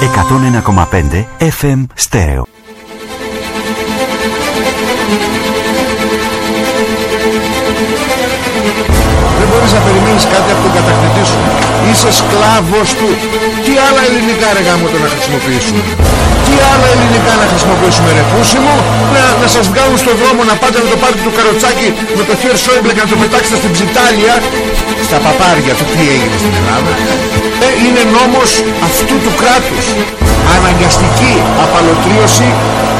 101,5 FM Stereo. Μπορείς να περιμένεις κάτι από τον κατακτητή σου; Είσαι σκλάβος του. Τι άλλα ελληνικά ρε γάμο το να χρησιμοποιήσουμε; Τι άλλα ελληνικά να χρησιμοποιήσουμε ρε πούσιμο. Να, να σας βγάλουν στον δρόμο να πάτε με το πάρτι του καροτσάκι με το χέρι Σόιμπλε και να το πετάξετε στην ψιτάλια. Στα παπάρια του τι έγινε στην Ελλάδα; Ε, είναι νόμος αυτού του κράτους. Αναγκαστική απαλωτρίωση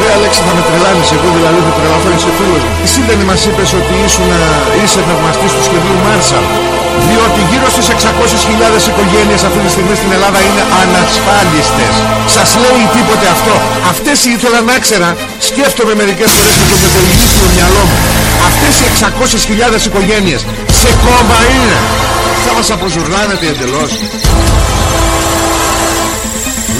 Ρε Αλέξη θα με τρελάνεις εγώ δηλαδή θα τρελαθώ είσαι φίλος μου Εσύ δεν μας είπες ότι ήσουν, είσαι θαυμαστής του σχεδίου Μάρσαλ διότι γύρω στις 600.000 οικογένειες αυτή τη στιγμή στην Ελλάδα είναι ανασφάλιστες. Σας λέει τίποτε αυτό. Αυτές ήθελα να ξέρα, σκέφτομαι μερικές φορές με το μετελγύσιο μυαλό μου. Αυτές οι 600.000 οικογένειες σε κόμμα είναι. Θα μας αποζουρλάνετε εντελώς.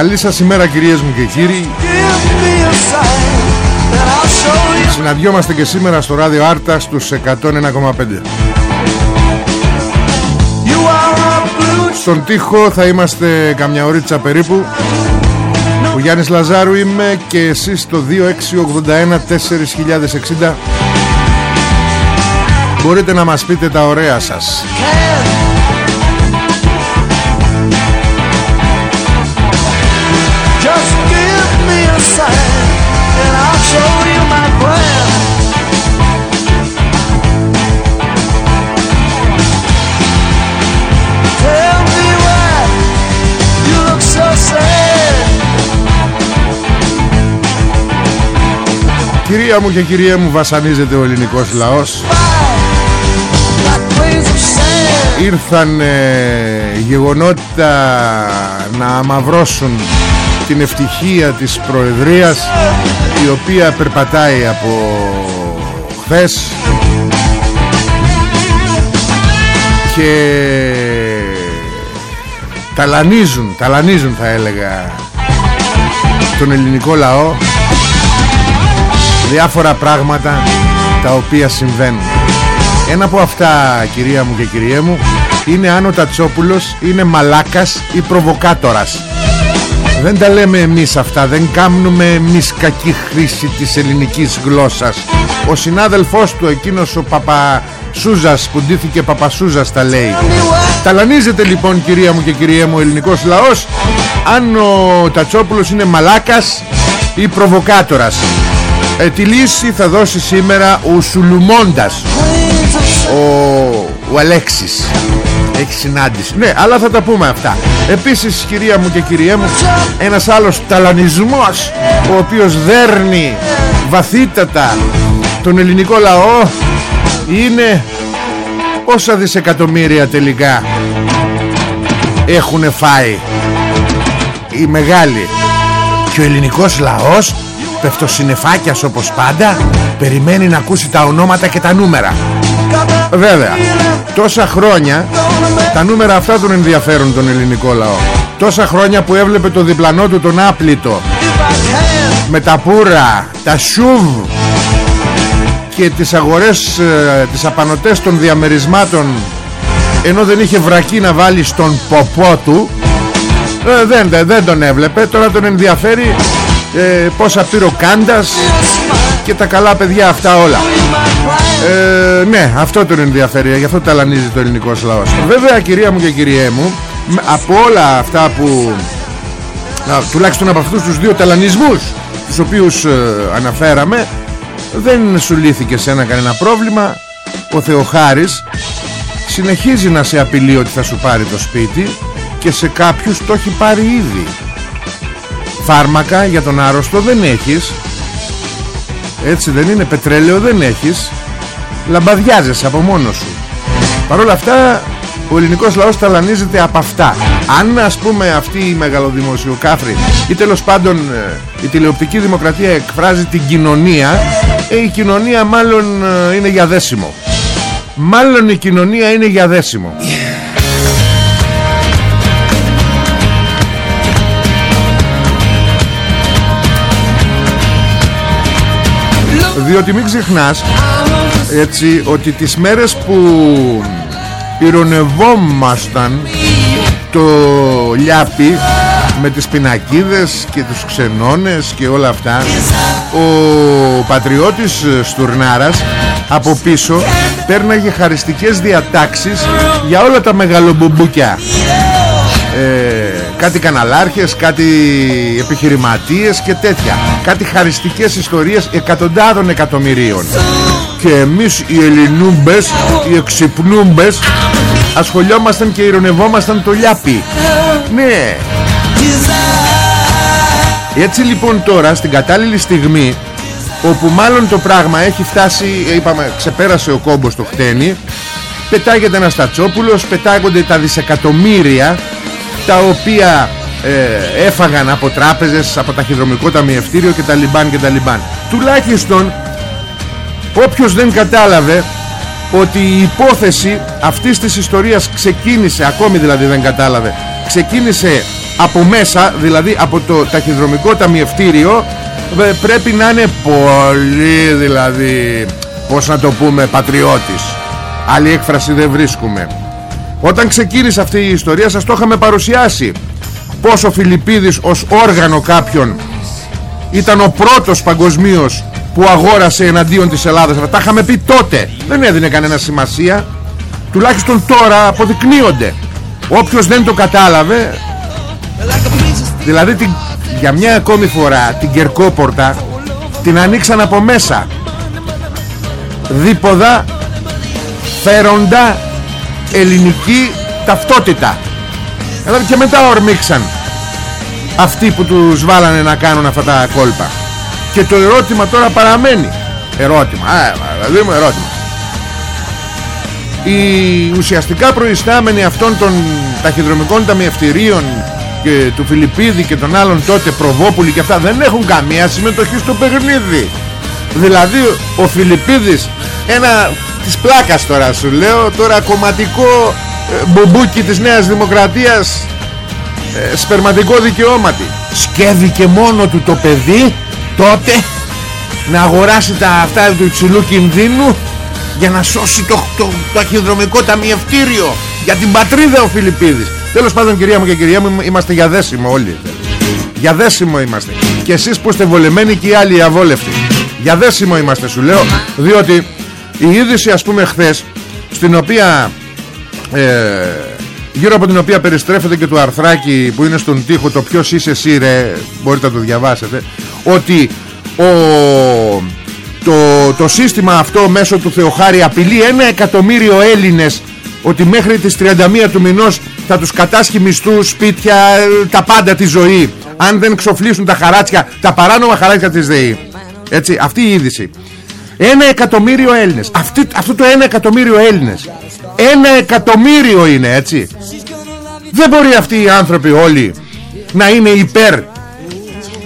Καλή σας ημέρα κυρίες μου και κύριοι. Give me a sign, and I'll show you. Συναντιόμαστε και σήμερα στο ράδιο Άρτα στους 101,5. You are a blue Στον τοίχο θα είμαστε καμιά ωρίτσα περίπου. Ο Γιάννης Λαζάρου είμαι και εσείς στο 2681 4060 Μπορείτε να μας πείτε τα ωραία σας Κυρία μου και κυρία μου βασανίζεται ο ελληνικός λαός Like grains of sand. Ήρθαν ε, γεγονότα να αμαυρώσουν την ευτυχία της Προεδρίας η οποία περπατάει από χθες και ταλανίζουν, ταλανίζουν θα έλεγα τον ελληνικό λαό διάφορα πράγματα τα οποία συμβαίνουν. Ένα από αυτά κυρία μου και κυριέ μου είναι αν ο Τατσόπουλος είναι μαλάκας ή προβοκάτορας. Δεν τα λέμε εμείς αυτά Δεν κάνουμε εμείς κακή χρήση της ελληνικής γλώσσας. Ο συνάδελφός του εκείνος ο Παπασούζας Που ντύθηκε Παπασούζας τα λέει. Ταλανίζεται λοιπόν κυρία μου και κυρία μου ο ελληνικός λαός Αν ο Τατσόπουλος είναι μαλάκας ή προβοκάτορας ε, Τη λύση θα δώσει σήμερα ο Σουλουμώντας ο, ο Αλέξης. Έχει συνάντηση. Ναι αλλά θα τα πούμε αυτά. Επίσης κυρία μου και κυριέ μου Ένας άλλος ταλανισμός Ο οποίος δέρνει βαθύτατα Τον ελληνικό λαό Είναι Πόσα δισεκατομμύρια τελικά Έχουν φάει. Οι μεγάλοι Και ο ελληνικός λαός Πεφτοσυνεφάκιας όπως πάντα Περιμένει να ακούσει τα ονόματα και τα νούμερα. Βέβαια Τόσα χρόνια Τα νούμερα αυτά τον ενδιαφέρουν τον ελληνικό λαό. Τόσα χρόνια που έβλεπε το διπλανό του τον άπλητο με τα πουρα, τα σουβ και τις αγορές, ε, τις απανοτές των διαμερισμάτων ενώ δεν είχε βρακή να βάλει στον ποπό του ε, δεν, δεν τον έβλεπε. Τώρα τον ενδιαφέρει ε, πόσα πήρε ο Κάντας και τα καλά παιδιά αυτά όλα. Ε, ναι αυτό τον ενδιαφέρει γι' αυτό ταλανίζει το ελληνικό λαός. Βέβαια κυρία μου και κυριέ μου από όλα αυτά που τουλάχιστον από αυτούς τους δύο ταλανισμούς τους οποίους ε, αναφέραμε δεν σου λύθηκε σε ένα κανένα πρόβλημα. Ο Θεοχάρης συνεχίζει να σε απειλεί ότι θα σου πάρει το σπίτι και σε κάποιους το έχει πάρει ήδη φάρμακα για τον άρρωστο δεν έχεις. Έτσι δεν είναι πετρέλαιο δεν έχεις. Λαμπαδιάζεσαι από μόνος σου. Παρ' όλα αυτά ο ελληνικός λαός ταλανίζεται από αυτά. Αν ας πούμε αυτή η μεγαλοδημοσιοκάφρη ή τέλος πάντων ε, η τηλεοπτική δημοκρατία εκφράζει την κοινωνία ε, η κοινωνία μάλλον ε, είναι για δέσιμο. Μάλλον η κοινωνία είναι για δέσιμο διότι μην ξεχνάς έτσι ότι τις μέρες που ηρωνευόμασταν το λιάπι με τις πινακίδες και τους ξενώνες και όλα αυτά ο πατριώτης Στουρνάρας από πίσω πέρναγε χαριστικές διατάξεις για όλα τα μεγαλομπουμπούκια ε, κάτι καναλάρχες, κάτι επιχειρηματίες και τέτοια. Κάτι χαριστικές ιστορίες εκατοντάδων εκατομμυρίων. Και εμείς οι Ελληνούμπες οι εξυπνούμπες ασχολιόμασταν και ηρωνευόμασταν το λιάπι ναι. Έτσι λοιπόν τώρα στην κατάλληλη στιγμή όπου μάλλον το πράγμα έχει φτάσει είπαμε ξεπέρασε ο κόμπος το χτένι πετάγεται ένας στατσόπουλος πετάγονται τα δισεκατομμύρια τα οποία ε, έφαγαν από τράπεζες από ταχυδρομικό ταμιευτήριο και τα λιμπάν και τα λιμπάν. Τουλάχιστον όποιος δεν κατάλαβε ότι η υπόθεση αυτής της ιστορίας ξεκίνησε ακόμη δηλαδή δεν κατάλαβε ξεκίνησε από μέσα δηλαδή από το ταχυδρομικό ταμιευτήριο πρέπει να είναι πολύ δηλαδή πως να το πούμε πατριώτης. Άλλη έκφραση δεν βρίσκουμε όταν ξεκίνησε αυτή η ιστορία σας το είχαμε παρουσιάσει. Πως ο Φιλιππίδης ως όργανο κάποιον ήταν ο πρώτος παγκοσμίως που αγόρασε εναντίον της Ελλάδας. Τα είχαμε πει τότε. Δεν έδινε κανένα σημασία. Τουλάχιστον τώρα αποδεικνύονται. Όποιος δεν το κατάλαβε δηλαδή την, για μια ακόμη φορά την Κερκόπορτα την ανοίξαν από μέσα. Δίποδα φέροντα ελληνική ταυτότητα. Δηλαδή και μετά ορμήξαν αυτοί που τους βάλανε να κάνουν αυτά τα κόλπα. Και το ερώτημα τώρα παραμένει. Ερώτημα, α, δηλαδή μου ερώτημα. Οι ουσιαστικά προϊστάμενοι αυτών των ταχυδρομικών ταμιευτηρίων και του Φιλιππίδη και των άλλων τότε Προβόπουλοι και αυτά δεν έχουν καμία συμμετοχή στο παιχνίδι. Δηλαδή ο Φιλιππίδης ένα της πλάκας τώρα σου λέω. Τώρα κομματικό ε, μπουμπούκι της Νέας Δημοκρατίας ε, σπερματικό δικαιώματι. Σκέφτηκε μόνο του το παιδί τότε να αγοράσει τα αυτά του υψηλού κινδύνου για να σώσει το, το, το αχυδρομικό ταμιευτήριο για την πατρίδα ο Φιλιππίδης. Τέλος πάντων κυρία μου και κυρία μου είμαστε για δέσιμο όλοι. Για δέσιμο είμαστε. Και εσείς που είστε βολεμένοι και οι άλλοι αβόλευτοι. Για δέσιμο είμαστε σου λέω διότι η είδηση ας πούμε χθες στην οποία ε, γύρω από την οποία περιστρέφεται και το αρθράκι που είναι στον τοίχο το ποιος είσαι εσύ ρε μπορείτε να το διαβάσετε ότι ο, το, το σύστημα αυτό μέσω του Θεοχάρη απειλεί ένα εκατομμύριο Έλληνες ότι μέχρι τις 31 του μηνός θα τους κατάσχει μισθού, σπίτια, τα πάντα τη ζωή αν δεν ξοφλήσουν τα χαράτσια, τα παράνομα χαράτσια της ΔΕΗ. Έτσι, αυτή η είδηση. Ένα εκατομμύριο Έλληνες. Αυτή, αυτό το ένα εκατομμύριο Έλληνες. Ένα εκατομμύριο είναι έτσι. Δεν μπορεί αυτοί οι άνθρωποι όλοι να είναι υπέρ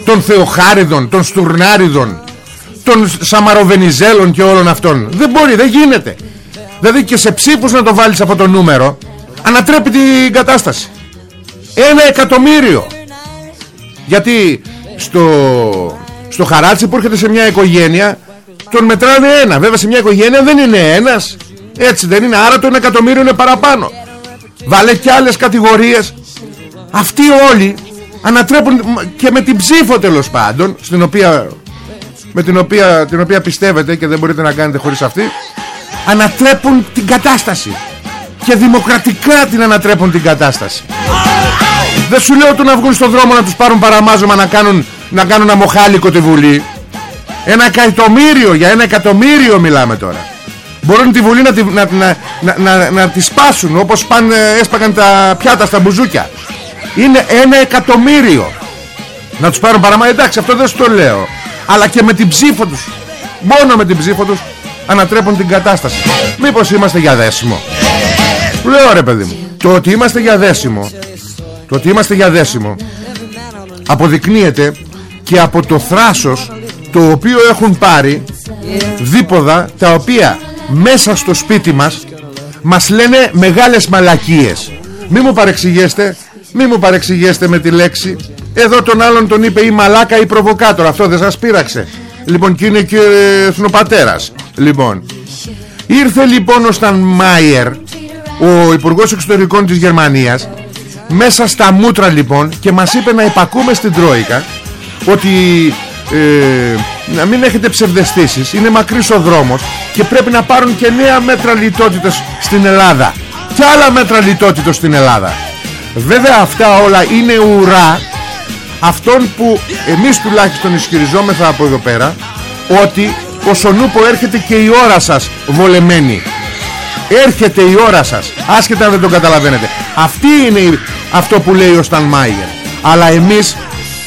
των Θεοχάριδων, των Στουρνάριδων, των Σαμαροβενιζέλων και όλων αυτών. Δεν μπορεί, δεν γίνεται. Δηλαδή και σε ψήφους να το βάλεις από το νούμερο ανατρέπει την κατάσταση. Ένα εκατομμύριο. Γιατί στο στο χαράτσι που έρχεται σε μια οικογένεια τον μετράνε ένα. Βέβαια σε μια οικογένεια δεν είναι ένας. Έτσι δεν είναι. Άρα το ένα εκατομμύριο είναι παραπάνω. Βάλε και άλλες κατηγορίες. Αυτοί όλοι ανατρέπουν και με την ψήφο τέλος πάντων στην οποία, με την οποία, την οποία πιστεύετε και δεν μπορείτε να κάνετε χωρίς αυτή ανατρέπουν την κατάσταση. Και δημοκρατικά την ανατρέπουν την κατάσταση. Δεν σου λέω το να βγουν στον δρόμο να τους πάρουν παραμάζωμα να κάνουν, να κάνουν αμοχάλικο τη Βουλή ένα εκατομμύριο για ένα εκατομμύριο μιλάμε τώρα. Μπορούν τη Βουλή να τη, να, να, να, να, να τη σπάσουν Όπως πάνε, έσπαγαν τα πιάτα στα μπουζούκια. Είναι ένα εκατομμύριο. Να τους πάρουν παραμά Εντάξει αυτό δεν σου το λέω. Αλλά και με την ψήφο τους Μόνο με την ψήφο τους Ανατρέπουν την κατάσταση. Μήπως είμαστε για δέσιμο; Λέω ρε παιδί μου Το ότι είμαστε για δέσιμο Το ότι είμαστε για δέσιμο Αποδεικνύεται Και από το θράσος Το οποίο έχουν πάρει Δίποδα τα οποία μέσα στο σπίτι μας μας λένε μεγάλες μαλακίες. Μη μου παρεξηγέστε μη μου παρεξηγέστε με τη λέξη. Εδώ τον άλλον τον είπε ή μαλάκα ή προβοκάτορ αυτό δεν σας πείραξε. Λοιπόν και είναι και εθνοπατέρας. Λοιπόν ήρθε λοιπόν ο Σταν Μάιερ ο Υπουργός Εξωτερικών της Γερμανίας μέσα στα μούτρα λοιπόν και μας είπε να υπακούμε στην Τρόικα ότι ε, να μην έχετε ψευδεστήσεις. Είναι μακρύς ο δρόμος και πρέπει να πάρουν και νέα μέτρα λιτότητας στην Ελλάδα. Και άλλα μέτρα λιτότητας στην Ελλάδα. Βέβαια αυτά όλα είναι ουρά αυτών που εμείς τουλάχιστον ισχυριζόμεθα από εδώ πέρα ότι ο Σονούπο έρχεται και η ώρα σας βολεμένη. Έρχεται η ώρα σας. Άσχετα αν δεν το καταλαβαίνετε. Αυτή είναι αυτό που λέει ο Σταν Μάιερ αλλά εμείς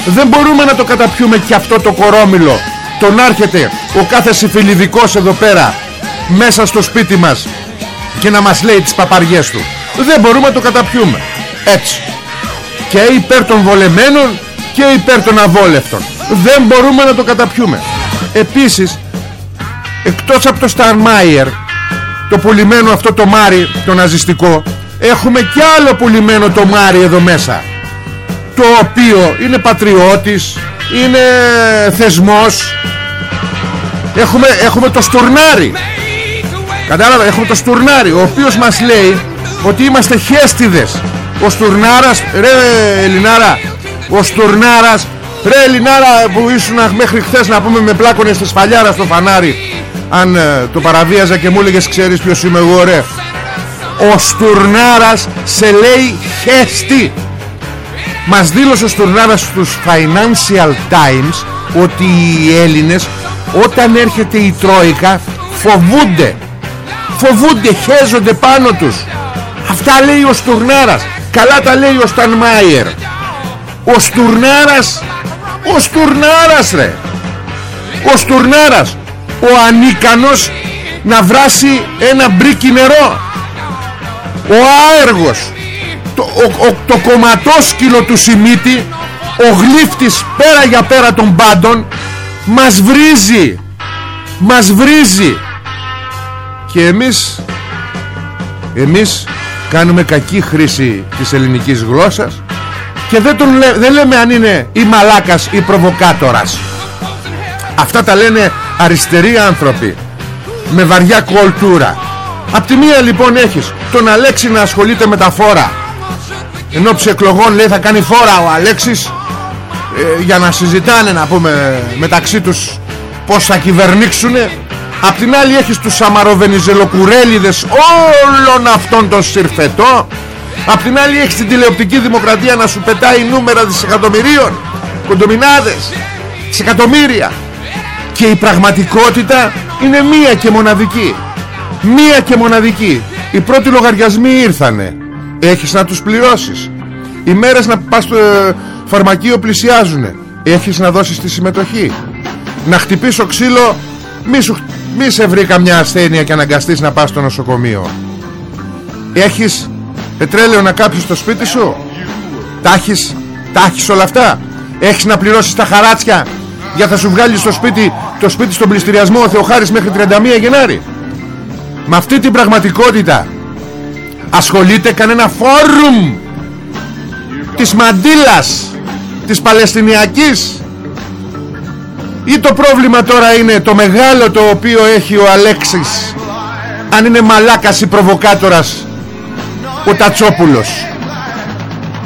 δεν μπορούμε να το καταπιούμε και αυτό το κορόμιλο. Τον άρχεται ο κάθε συμφιλιδικός εδώ πέρα μέσα στο σπίτι μας και να μας λέει τις παπαριές του. Δεν μπορούμε να το καταπιούμε. Έτσι. Και υπέρ των βολεμένων και υπέρ των αβόλευτων. Δεν μπορούμε να το καταπιούμε. Επίσης εκτός από το Σταρμάιερ το πουλημένο αυτό το μάρι το ναζιστικό έχουμε και άλλο πουλημένο το μάρι εδώ μέσα το οποίο είναι πατριώτης είναι θεσμός. Έχουμε, έχουμε το Στουρνάρι. Κατάλαβα έχουμε το Στουρνάρι ο οποίος μας λέει ότι είμαστε χέστιδες. Ο Στουρνάρας ρε Ελληνάρα ο Στουρνάρας ρε Ελληνάρα που ήσουν μέχρι χθες να πούμε με πλάκωνες στη σφαλιάρα στο φανάρι αν ε, το παραβίαζα και μου έλεγες ξέρεις ποιος είμαι εγώ ρε. Ο Στουρνάρας σε λέει χέστη μας δήλωσε ο Στουρνάρας στους Financial Times ότι οι Έλληνες όταν έρχεται η Τρόικα φοβούνται. Φοβούνται, χέζονται πάνω τους. Αυτά λέει ο Στουρνάρας. Καλά τα λέει ο Στανμάιερ. Ο Στουρνάρας ο Στουρνάρας ρε. Ο Στουρνάρας ο ανίκανος να βράσει ένα μπρίκι νερό. Ο άεργος το, ο, το κομματόσκυλο του Σιμίτη ο γλύφτης πέρα για πέρα των πάντων μας βρίζει μας βρίζει. Και εμείς εμείς κάνουμε κακή χρήση της ελληνικής γλώσσας και δεν, τον δεν λέμε αν είναι ή μαλάκας ή προβοκάτορας. Αυτά τα λένε αριστεροί άνθρωποι με βαριά κολτούρα. Απ' τη μία λοιπόν έχεις τον Αλέξη να ασχολείται με τα φόρα ενώ εκλογών λέει θα κάνει φόρα ο Αλέξης ε, για να συζητάνε να πούμε μεταξύ τους πως θα κυβερνήξουνε. Απ' την άλλη έχεις τους Σαμαροβενιζελοκουρέλιδες όλων αυτών των συρφετό Απ' την άλλη έχεις την τηλεοπτική δημοκρατία να σου πετάει νούμερα δισεκατομμυρίων Κοντομινάδες Δισεκατομμύρια. Και η πραγματικότητα είναι μία και μοναδική. Μία και μοναδική. Οι πρώτοι λογαριασμοί ήρθανε Έχεις να τους πληρώσεις. Οι μέρες να πας στο ε, φαρμακείο πλησιάζουν Έχεις να δώσεις τη συμμετοχή. Να χτυπήσω ξύλο μη, σου, μη σε βρει καμιά ασθένεια και αναγκαστείς να πας στο νοσοκομείο. Έχεις πετρέλαιο να κάψεις στο σπίτι σου; Τα έχεις, τα έχεις όλα αυτά; Έχεις να πληρώσεις τα χαράτσια Για θα σου βγάλει στο σπίτι Το σπίτι στον πληστηριασμό ο Θεοχάρης μέχρι 31 Γενάρη; Με αυτή την πραγματικότητα Ασχολείται κανένα φόρουμ Της Μαντήλας Της Παλαιστινιακής. Ή το πρόβλημα τώρα είναι το μεγάλο το οποίο έχει ο Αλέξης αν είναι μαλάκας ή προβοκάτορας ο Τατσόπουλος.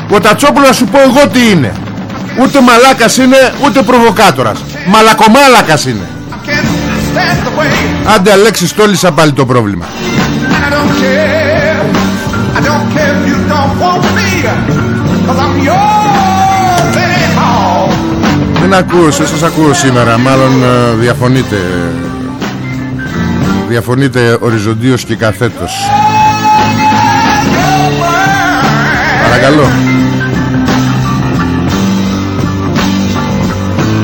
Ο Τατσόπουλος να σου πω εγώ τι είναι. Ούτε μαλάκας είναι ούτε προβοκάτορας. Μαλακομάλακας είναι. Άντε Αλέξης στόλισα πάλι το πρόβλημα Δεν ακούω, σας ακούω σήμερα. Μάλλον ε, διαφωνείτε. Διαφωνείτε οριζοντίως και καθέτος. Παρακαλώ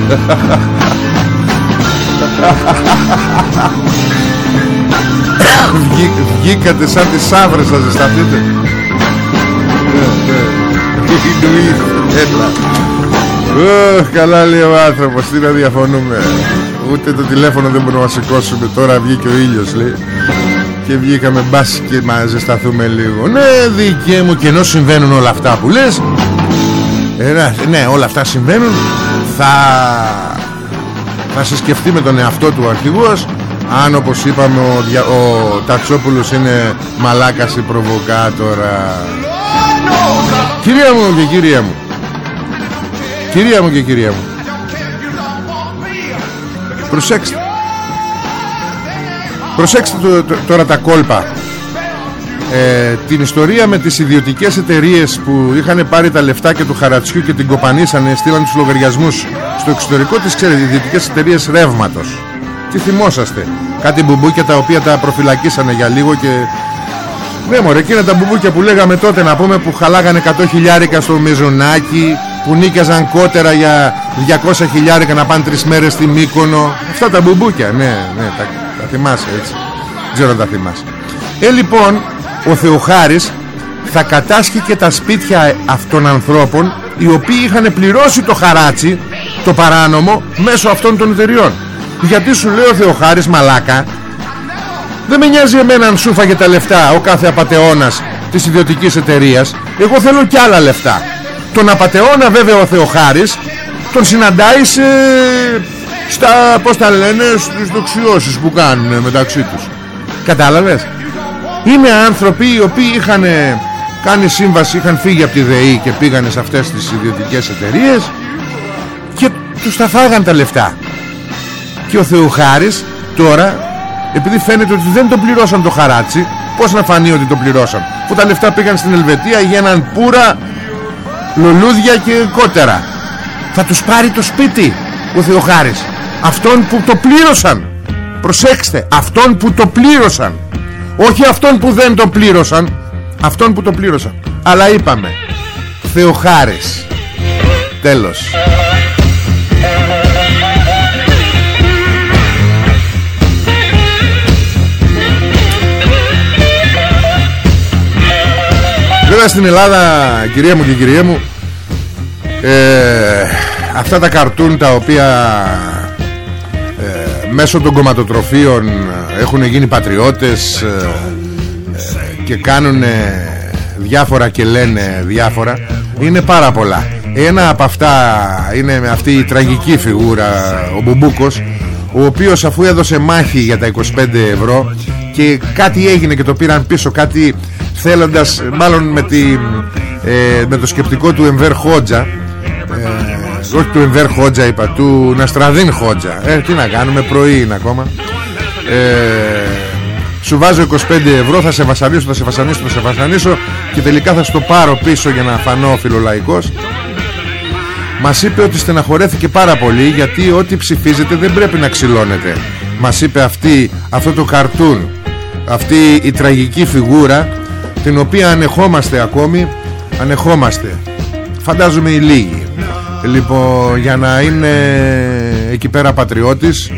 Βγή, Βγήκατε σαν τις σαύρες να ζεσταθείτε. Έλα. Καλά λέει ο άνθρωπος Τι να διαφωνούμε. Ούτε το τηλέφωνο δεν μπορούμε να σηκώσουμε. Τώρα βγήκε ο ήλιος λέει. Και βγήκαμε μπας και να ζεσταθούμε λίγο. Ναι δικαί μου Και ενώ συμβαίνουν όλα αυτά που λες ε, Ναι όλα αυτά συμβαίνουν Θα Θα σε σκεφτεί με τον εαυτό του ο αρχηγός αν όπως είπαμε ο, δια... ο Τατσόπουλος είναι μαλάκας ή προβοκάτορα Κυρία μου και κυρία μου. Κυρία μου και κυρία μου. Προσέξτε. Προσέξτε τώρα τα κόλπα. Ε, Την ιστορία με τις ιδιωτικές εταιρείες Που είχαν πάρει τα λεφτά και του χαρατσιού Και την κοπανίσανε Στείλαν τους λογαριασμούς Στο εξωτερικό της ξέρετε Ιδιωτικές εταιρείες ρεύματος Τι θυμόσαστε. Κάτι μπουμπούκια τα οποία τα προφυλακίσανε για λίγο και... Ναι μωρέ εκείνα τα μπουμπούκια που λέγαμε τότε να πούμε που χαλάγανε 100 χιλιάρικα στο Μεζονάκι που νίκιαζαν κότερα για 200 χιλιάρικα να πάνε τρεις μέρες στη Μύκονο. Αυτά τα μπουμπούκια ναι, ναι τα, τα θυμάσαι έτσι. Ξέρω τα θυμάσαι. Ε λοιπόν ο Θεοχάρης θα κατάσχει και τα σπίτια αυτών των ανθρώπων οι οποίοι είχαν πληρώσει το χαράτσι το παράνομο μέσω αυτών των εταιριών γιατί σου λέει ο Θεοχάρης μαλάκα δεν με νοιάζει εμένα αν σου φάγε τα λεφτά ο κάθε απατεώνας της ιδιωτικής εταιρείας. Εγώ θέλω κι άλλα λεφτά. Τον απατεώνα βέβαια ο Θεοχάρης τον συναντάει σε, στα πως τα λένε στις δοξιώσεις που κάνουν μεταξύ τους. Κατάλαβες; Είναι άνθρωποι οι οποίοι είχαν κάνει σύμβαση είχαν φύγει από τη ΔΕΗ και πήγανε σε αυτές τις ιδιωτικές εταιρείες και τους τα φάγαν τα λεφτά και ο Θεοχάρης τώρα επειδή φαίνεται ότι δεν το πληρώσαν το χαράτσι πως να φανεί ότι το πληρώσαν; Που τα λεφτά πήγαν στην Ελβετία για έναν πουρα λουλούδια και κότερα. Θα τους πάρει το σπίτι ο Θεοχάρης αυτόν που το πλήρωσαν. Προσέξτε αυτόν που το πλήρωσαν. Όχι αυτόν που δεν το πλήρωσαν αυτόν που το πλήρωσαν. Αλλά είπαμε Θεοχάρης τέλος Βέβαια στην Ελλάδα κυρία μου και κυρία μου. Ε, Αυτά τα καρτούν τα οποία ε, Μέσω των κομματοτροφίων Έχουν γίνει πατριώτες ε, Και κάνουν διάφορα και λένε διάφορα. Είναι πάρα πολλά. Ένα από αυτά είναι με αυτή η τραγική φιγούρα Ο Μπουμπούκος Ο οποίος αφού έδωσε μάχη για τα 25 ευρώ Και κάτι έγινε και το πήραν πίσω Κάτι θέλοντας μάλλον με, τη, ε, με το σκεπτικό του Εμβέρ Χότζα ε, όχι του Εμβέρ Χότζα είπα του Ναστραδίν Χότζα ε, τι να κάνουμε πρωί είναι ακόμα. Ε, σου βάζω 25 ευρώ θα σε βασανίσω θα σε βασανίσω θα σε βασανίσω και τελικά θα στο πάρω πίσω για να φανώ φιλολαϊκός. Μας είπε ότι στεναχωρέθηκε πάρα πολύ γιατί ό,τι ψηφίζετε δεν πρέπει να ξυλώνεται. Μας είπε αυτή, αυτό το καρτούν αυτή η τραγική φιγούρα την οποία ανεχόμαστε ακόμη ανεχόμαστε. Φαντάζομαι οι λίγοι. Λοιπόν για να είναι εκεί πέρα πατριώτης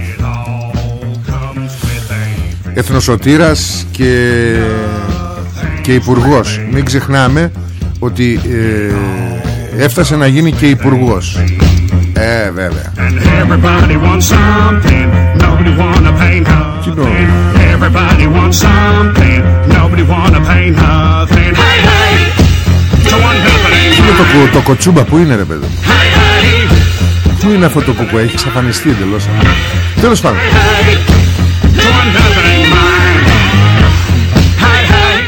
εθνοσωτήρας και, και υπουργός. Μην ξεχνάμε ότι ε, έφτασε να γίνει και υπουργός ε βέβαια Κοινό Everybody wants something. Nobody wanna pay nothing. Hey, hey. To one company. Είναι το, το κοτσούμπα που είναι ρε παιδί. Hey, hey. Πού είναι αυτό το κουκουέ; Έχει εξαφανιστεί εντελώς Τέλος πάντων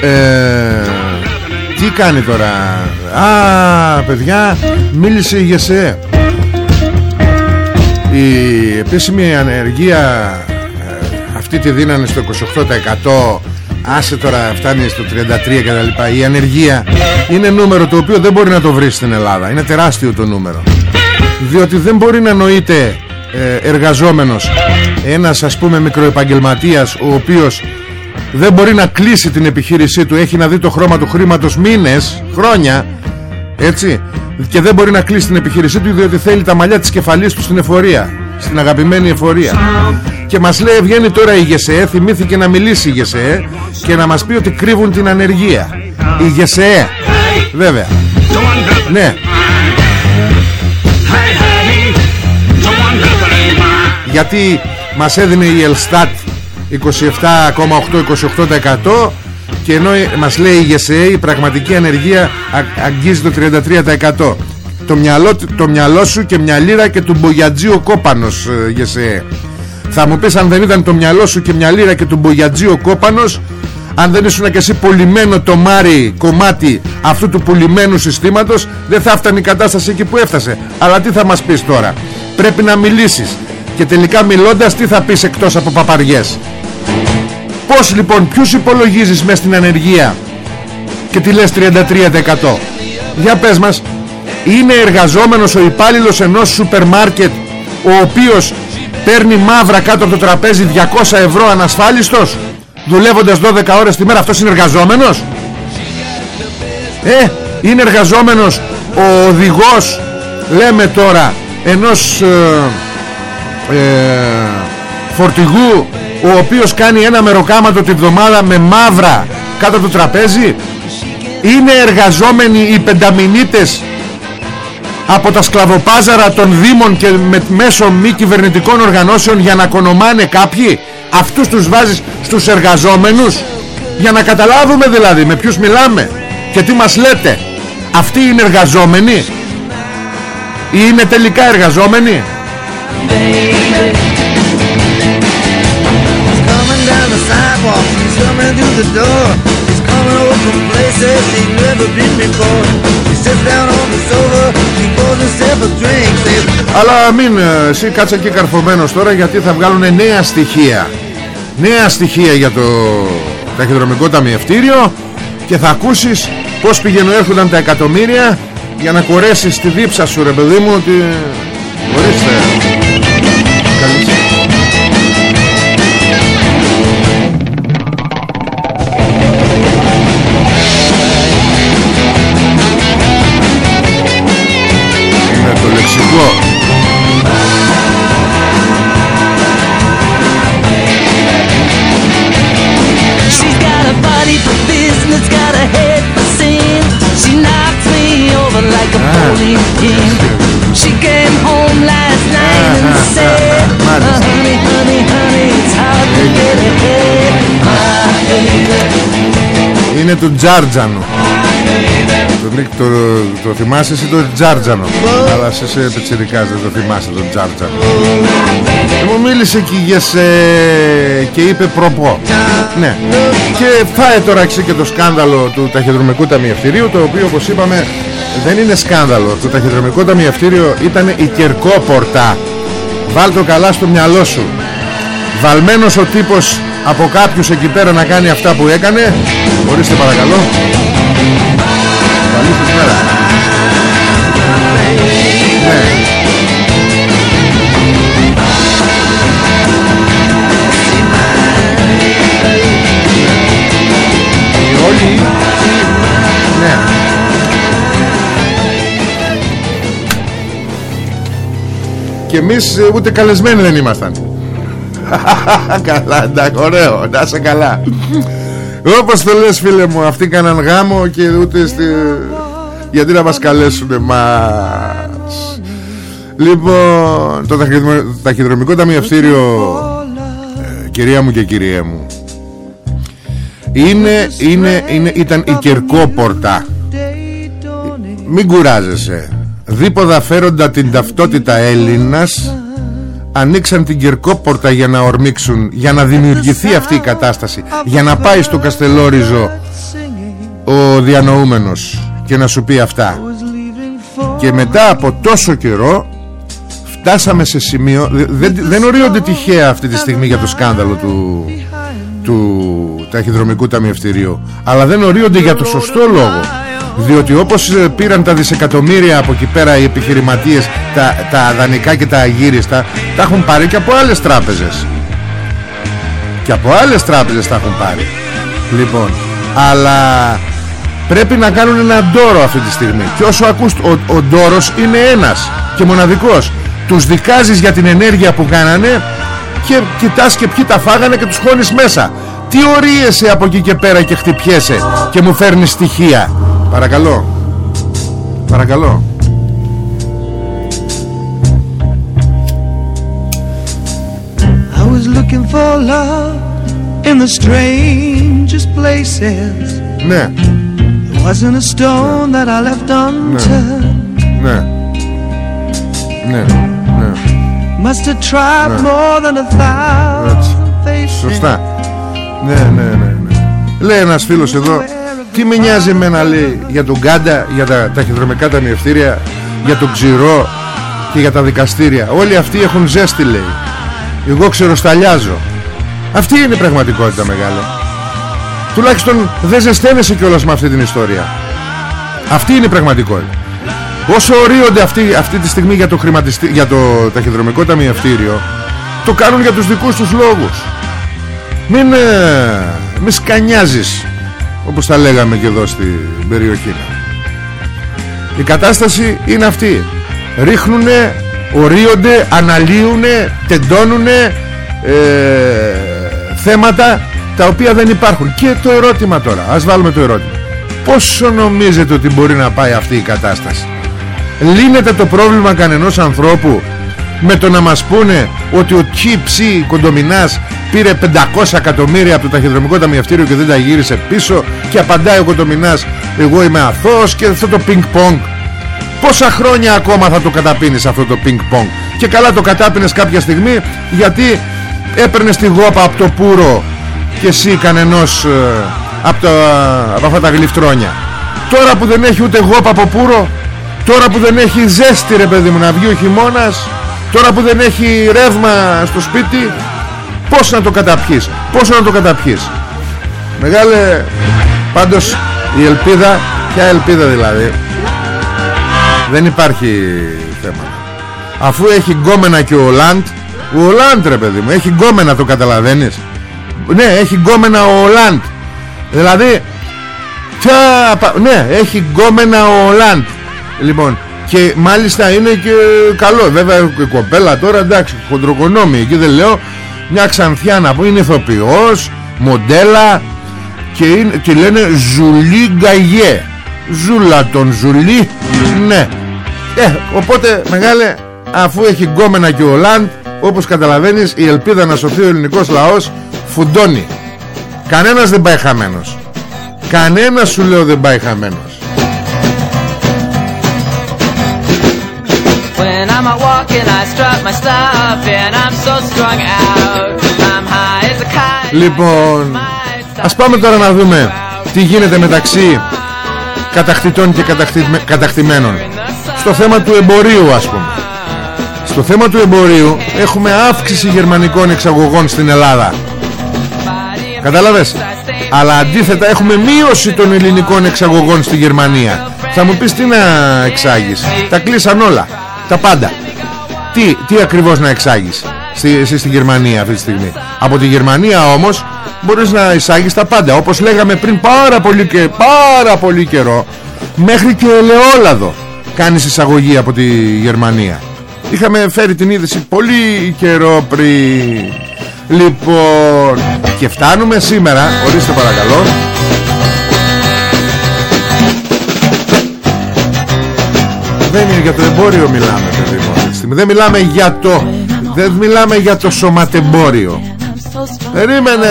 ε, Τι κάνει τώρα; Α παιδιά Μίλησε η ΓΕΣΕ Η επίσημη ανεργία ε, Αυτή τη δίνανε στο 28% Άσε τώρα φτάνει στο 33 και τα λοιπά. Η ανεργία είναι νούμερο το οποίο δεν μπορεί να το βρεις στην Ελλάδα. Είναι τεράστιο το νούμερο. Διότι δεν μπορεί να νοείται ε, εργαζόμενος Ένας ας πούμε μικροεπαγγελματίας Ο οποίος δεν μπορεί να κλείσει την επιχείρησή του Έχει να δει το χρώμα του χρήματος μήνες, χρόνια Έτσι Και δεν μπορεί να κλείσει την επιχείρησή του Διότι θέλει τα μαλλιά της κεφαλής του στην εφορία Στην αγαπημένη εφορία. Και μας λέει βγαίνει τώρα η ΓΕΣΕ Θυμήθηκε να μιλήσει η ΓΕΣΕ Και να μας πει ότι κρύβουν την ανεργία. Η ΓΕΣΕ Βέβαια. Ναι. Γιατί μας έδινε η Ελστάτ 27,8-28% και ενώ μας λέει η ΓΕΣΕ η πραγματική ανεργία αγγίζει το 33% το μυαλό, το μυαλό σου και μια λίρα και του Μπογιατζίου Κόπανος ε, ΓΕΣΕ θα μου πεις αν δεν ήταν το μυαλό σου και μια λίρα και του Μπογιατζίου Κόπανος αν δεν ήσουν και εσύ πουλημένο το μάρι κομμάτι αυτού του πουλημένου συστήματος δεν θα έφτανε η κατάσταση εκεί που έφτασε. Αλλά τι θα μας πεις τώρα; Πρέπει να μιλήσεις. Και τελικά μιλώντας τι θα πεις εκτός από παπαριές; Πώς λοιπόν ποιους υπολογίζεις μέσα στην ανεργία; Και τι λες 33% Για πες μας Είναι εργαζόμενος ο υπάλληλος ενός σούπερ μάρκετ Ο οποίος παίρνει μαύρα κάτω από το τραπέζι 200 ευρώ ανασφάλιστος Δουλεύοντας 12 ώρες τη μέρα Αυτός είναι εργαζόμενος; Ε είναι εργαζόμενος Ο οδηγός Λέμε τώρα Ενός ε, ε, φορτηγού ο οποίος κάνει ένα μεροκάματο τη βδομάδα με μαύρα κάτω από το τραπέζι. Είναι εργαζόμενοι οι πενταμινίτες από τα σκλαβοπάζαρα των δήμων και με, μέσω μη κυβερνητικών οργανώσεων για να κονομάνε κάποιοι. Αυτούς τους βάζεις στους εργαζόμενους. Για να καταλάβουμε δηλαδή με ποιους μιλάμε και τι μας λέτε. Αυτοί είναι εργαζόμενοι ή είναι τελικά εργαζόμενοι; Sidewalk. He's coming through the door. He's coming over from places he's never been before. He sits down on the sofa. He pours himself a drink. Αλλά μην ε, εσύ κάτσε εκεί καρφωμένος τώρα γιατί θα βγάλουν νέα στοιχεία. Νέα στοιχεία για το ταχυδρομικό ταμιευτήριο και θα ακούσεις πως πηγαίνουν έρχονταν τα εκατομμύρια για να κορέσεις τη δίψα σου ρε παιδί μου ότι... Ορίστε Είναι του Τζάρτζανο το, το, το θυμάσαι εσύ το Τζάρτζανο; Αλλά εσύ είσαι πετσιρικάς δεν το θυμάσαι το Τζάρτζανο. Και μου μίλησε και, σε... και είπε προπό. Ναι. Και φάε τώρα εξή και το σκάνδαλο του ταχυδρομικού ταμιευτηρίου Το οποίο όπως είπαμε δεν είναι σκάνδαλο. Το ταχυδρομικό ταμιευτήριο ήταν η κερκόπορτα. Βάλ το καλά στο μυαλό σου. Βαλμένος ο τύπος από κάποιους εκεί πέρα να κάνει αυτά που έκανε Ορίστε παρακαλώ. Καλή σας μέρα. Ναι. Όλοι Ναι. Και εμείς ε, ούτε καλεσμένοι δεν ήμασταν. Καλά εντάξει ωραίο Να σε καλά Όπως το λες φίλε μου Αυτοί κάναν γάμο και ούτε στη... Γιατί να μας καλέσουνε μας; Λοιπόν Το ταχυδρομικό ταμιευτήριο ε, Κυρία μου και κυριέ μου είναι, είναι, είναι, ήταν η κερκόπορτα. Μην κουράζεσαι. Δίποδα φέροντα την ταυτότητα Έλληνας ανοίξαν την κυρκόπορτα για να ορμήξουν για να δημιουργηθεί αυτή η κατάσταση για να πάει στο Καστελόριζο ο διανοούμενος και να σου πει αυτά. Και μετά από τόσο καιρό φτάσαμε σε σημείο δεν, δεν ορίονται τυχαία αυτή τη στιγμή για το σκάνδαλο του, του ταχυδρομικού ταμιευτηρίου αλλά δεν ορίονται για το σωστό λόγο διότι όπως ε, πήραν τα δισεκατομμύρια από εκεί πέρα οι επιχειρηματίες τα, τα δανεικά και τα αγύριστα τα έχουν πάρει και από άλλες τράπεζες. Και από άλλες τράπεζες τα έχουν πάρει. Λοιπόν αλλά πρέπει να κάνουν ένα ντόρο αυτή τη στιγμή. Και όσο ακούς ο, ο ντόρος είναι ένας και μοναδικός. Τους δικάζεις για την ενέργεια που κάνανε και κοιτάς και ποιοι τα φάγανε και τους χώνεις μέσα. Τι ορίεσαι από εκεί και πέρα και χτυπιέσαι και μου φέρνεις στοιχεία παρακαλώ παρακαλώ I was looking for love in the strangest places. ναι There wasn't a stone that I left unturned. ναι ναι ναι Must have tried Ναι. more than a thousand faces. Σωστά Ναι ναι ναι, ναι. Λέει ένας φίλος εδώ Τι με νοιάζει εμένα λέει Για τον Γκάντα Για τα ταχυδρομικά ταμιευτήρια Για τον Ξηρό Και για τα δικαστήρια. Όλοι αυτοί έχουν ζέστη λέει. Εγώ ξεροσταλιάζω Αυτή είναι η πραγματικότητα μεγάλη. Τουλάχιστον δεν ζεσταίνεσαι κιόλας με αυτή την ιστορία. Αυτή είναι η πραγματικότητα. Όσο ορίονται αυτή, αυτή τη στιγμή για το, χρηματιστή, για το ταχυδρομικό ταμιευτήριο Το κάνουν για τους δικούς τους λόγους. Μην, ε, μη σκανιάζεις Όπως τα λέγαμε και εδώ στην περιοχή. Η κατάσταση είναι αυτή. Ρίχνουνε, ορίονται, αναλύουνε, τεντώνουνε ε, Θέματα τα οποία δεν υπάρχουν. Και το ερώτημα τώρα, ας βάλουμε το ερώτημα. Πόσο νομίζετε ότι μπορεί να πάει αυτή η κατάσταση; Λύνεται το πρόβλημα κανενός ανθρώπου με το να μας πούνε ότι ο Τσίψη Κοντομινάς πήρε 500 εκατομμύρια από το ταχυδρομικό ταμιευτήριο και δεν τα γύρισε πίσω και απαντάει ο Κοντομινάς εγώ είμαι αθώος και αυτό το πινκ πονγκ πόσα χρόνια ακόμα θα το καταπίνεις αυτό το πινκ πονγκ και καλά το κατάπινες κάποια στιγμή γιατί έπαιρνες τη γόπα από το πουρο και εσύ κανενός ε, από, τα, από αυτά τα γλυφτρόνια. Τώρα που δεν έχει ούτε γόπα από πουρο Τώρα που δεν έχει ζέστη ρε παιδί μου να βγει ο χειμώνας Τώρα που δεν έχει ρεύμα στο σπίτι Πώς να το καταπιείς Πώς να το καταπιείς. Μεγάλε Πάντως η ελπίδα Ποια ελπίδα δηλαδή Δεν υπάρχει θέμα. Αφού έχει γκόμενα και ο Ολάντ Ο Ολάντ ρε παιδί μου Έχει γκόμενα το καταλαβαίνεις. Ναι έχει γκόμενα ο Ολάντ Δηλαδή Ποια... πα- Ναι έχει γκόμενα ο Ολάντ Λοιπόν και μάλιστα είναι και καλό. Βέβαια η κοπέλα τώρα εντάξει Χοντροκονόμη εκεί δεν λέω Μια ξανθιά να πω είναι ηθοποιός Μοντέλα Και είναι, τη λένε Ζουλί Γκαγιέ. Ζούλα τον Ζουλί Ναι. Ε, Οπότε μεγάλε Αφού έχει γκόμενα και ο Λαντ Όπως καταλαβαίνεις η ελπίδα να σωθεί ο ελληνικός λαός Φουντώνει. Κανένας δεν πάει χαμένος. Κανένας σου λέω δεν πάει χαμένος When I'm out walking, I strut my stuff, and I'm so strung out. I'm high as a kite. Λοιπόν, ας πάμε τώρα να δούμε τι γίνεται μεταξύ κατακτητών και κατακτημε- κατακτημένων. Στο θέμα του εμπορίου ας πούμε. Στο θέμα του εμπορίου έχουμε αύξηση γερμανικών εξαγωγών στην Ελλάδα. Κατάλαβες; Αλλά αντίθετα έχουμε μείωση των ελληνικών εξαγωγών στη Γερμανία. Θα μου πεις τι να εξάγεις. Τα κλείσαν όλα. Τα πάντα. Τι, τι ακριβώς να εξάγεις στη, εσύ στη Γερμανία αυτή τη στιγμή; Από τη Γερμανία όμως μπορείς να εισάγεις τα πάντα. Όπως λέγαμε πριν πάρα πολύ, και, πάρα πολύ καιρό μέχρι και ελαιόλαδο κάνεις εισαγωγή από τη Γερμανία. Είχαμε φέρει την είδηση πολύ καιρό πριν. Λοιπόν, και φτάνουμε σήμερα, ορίστε παρακαλώ. Δεν είναι για το εμπόριο μιλάμε παιδί μου αυτή τη στιγμή. Δεν μιλάμε για το Δεν μιλάμε για το σωματεμπόριο. Περίμενε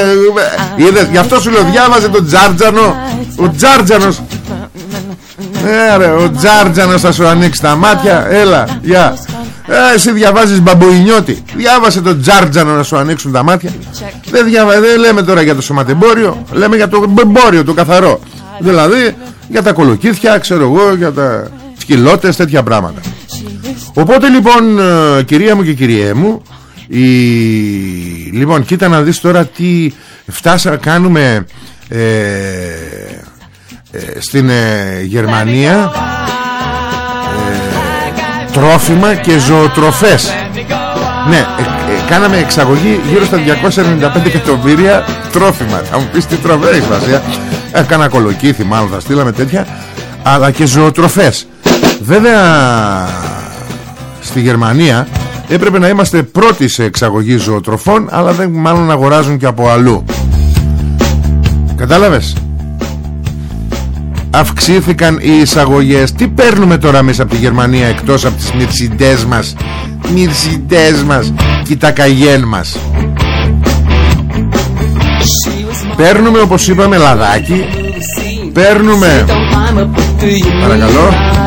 Είδες γι' αυτό σου λέω διάβαζε τον Τζάρτζανο. Ο Τζάρτζανος Ε, ρε, ο Τζάρτζανος θα σου ανοίξει τα μάτια. Έλα, γεια. Ε, Εσύ διαβάζεις μπαμπουινιώτη. Διάβασε τον Τζάρτζανο να σου ανοίξουν τα μάτια. Δεν, διαβα... δεν λέμε τώρα για το σωματεμπόριο. Λέμε για το εμπόριο, το καθαρό. Δηλαδή για τα κολοκύθια Ξέρω εγώ, για τα σκυλότες Τέτοια πράγματα. Οπότε λοιπόν ε, κυρία μου και κυριέ μου η... Λοιπόν κοίτα να δεις τώρα τι φτάσα κάνουμε ε, ε, στην ε, Γερμανία ε, τρόφιμα και ζωοτροφές. Ναι, κάναμε εξαγωγή γύρω στα 295 εκατομμύρια τρόφιμα. Θα μου πεις τι τροφές έχει σημασία έκανα κολοκύθι μάλλον θα στείλαμε τέτοια αλλά και ζωοτροφές βέβαια στη Γερμανία έπρεπε να είμαστε πρώτοι σε εξαγωγή ζωοτροφών αλλά δεν μάλλον αγοράζουν και από αλλού. Κατάλαβες; Αυξήθηκαν οι εισαγωγές. Τι παίρνουμε τώρα εμείς από τη Γερμανία εκτός από τις μυρσιντές μας; Μυρσιντές μας. Και τα καγέν μας. Παίρνουμε όπως είπαμε λαδάκι. Παίρνουμε. Παρακαλώ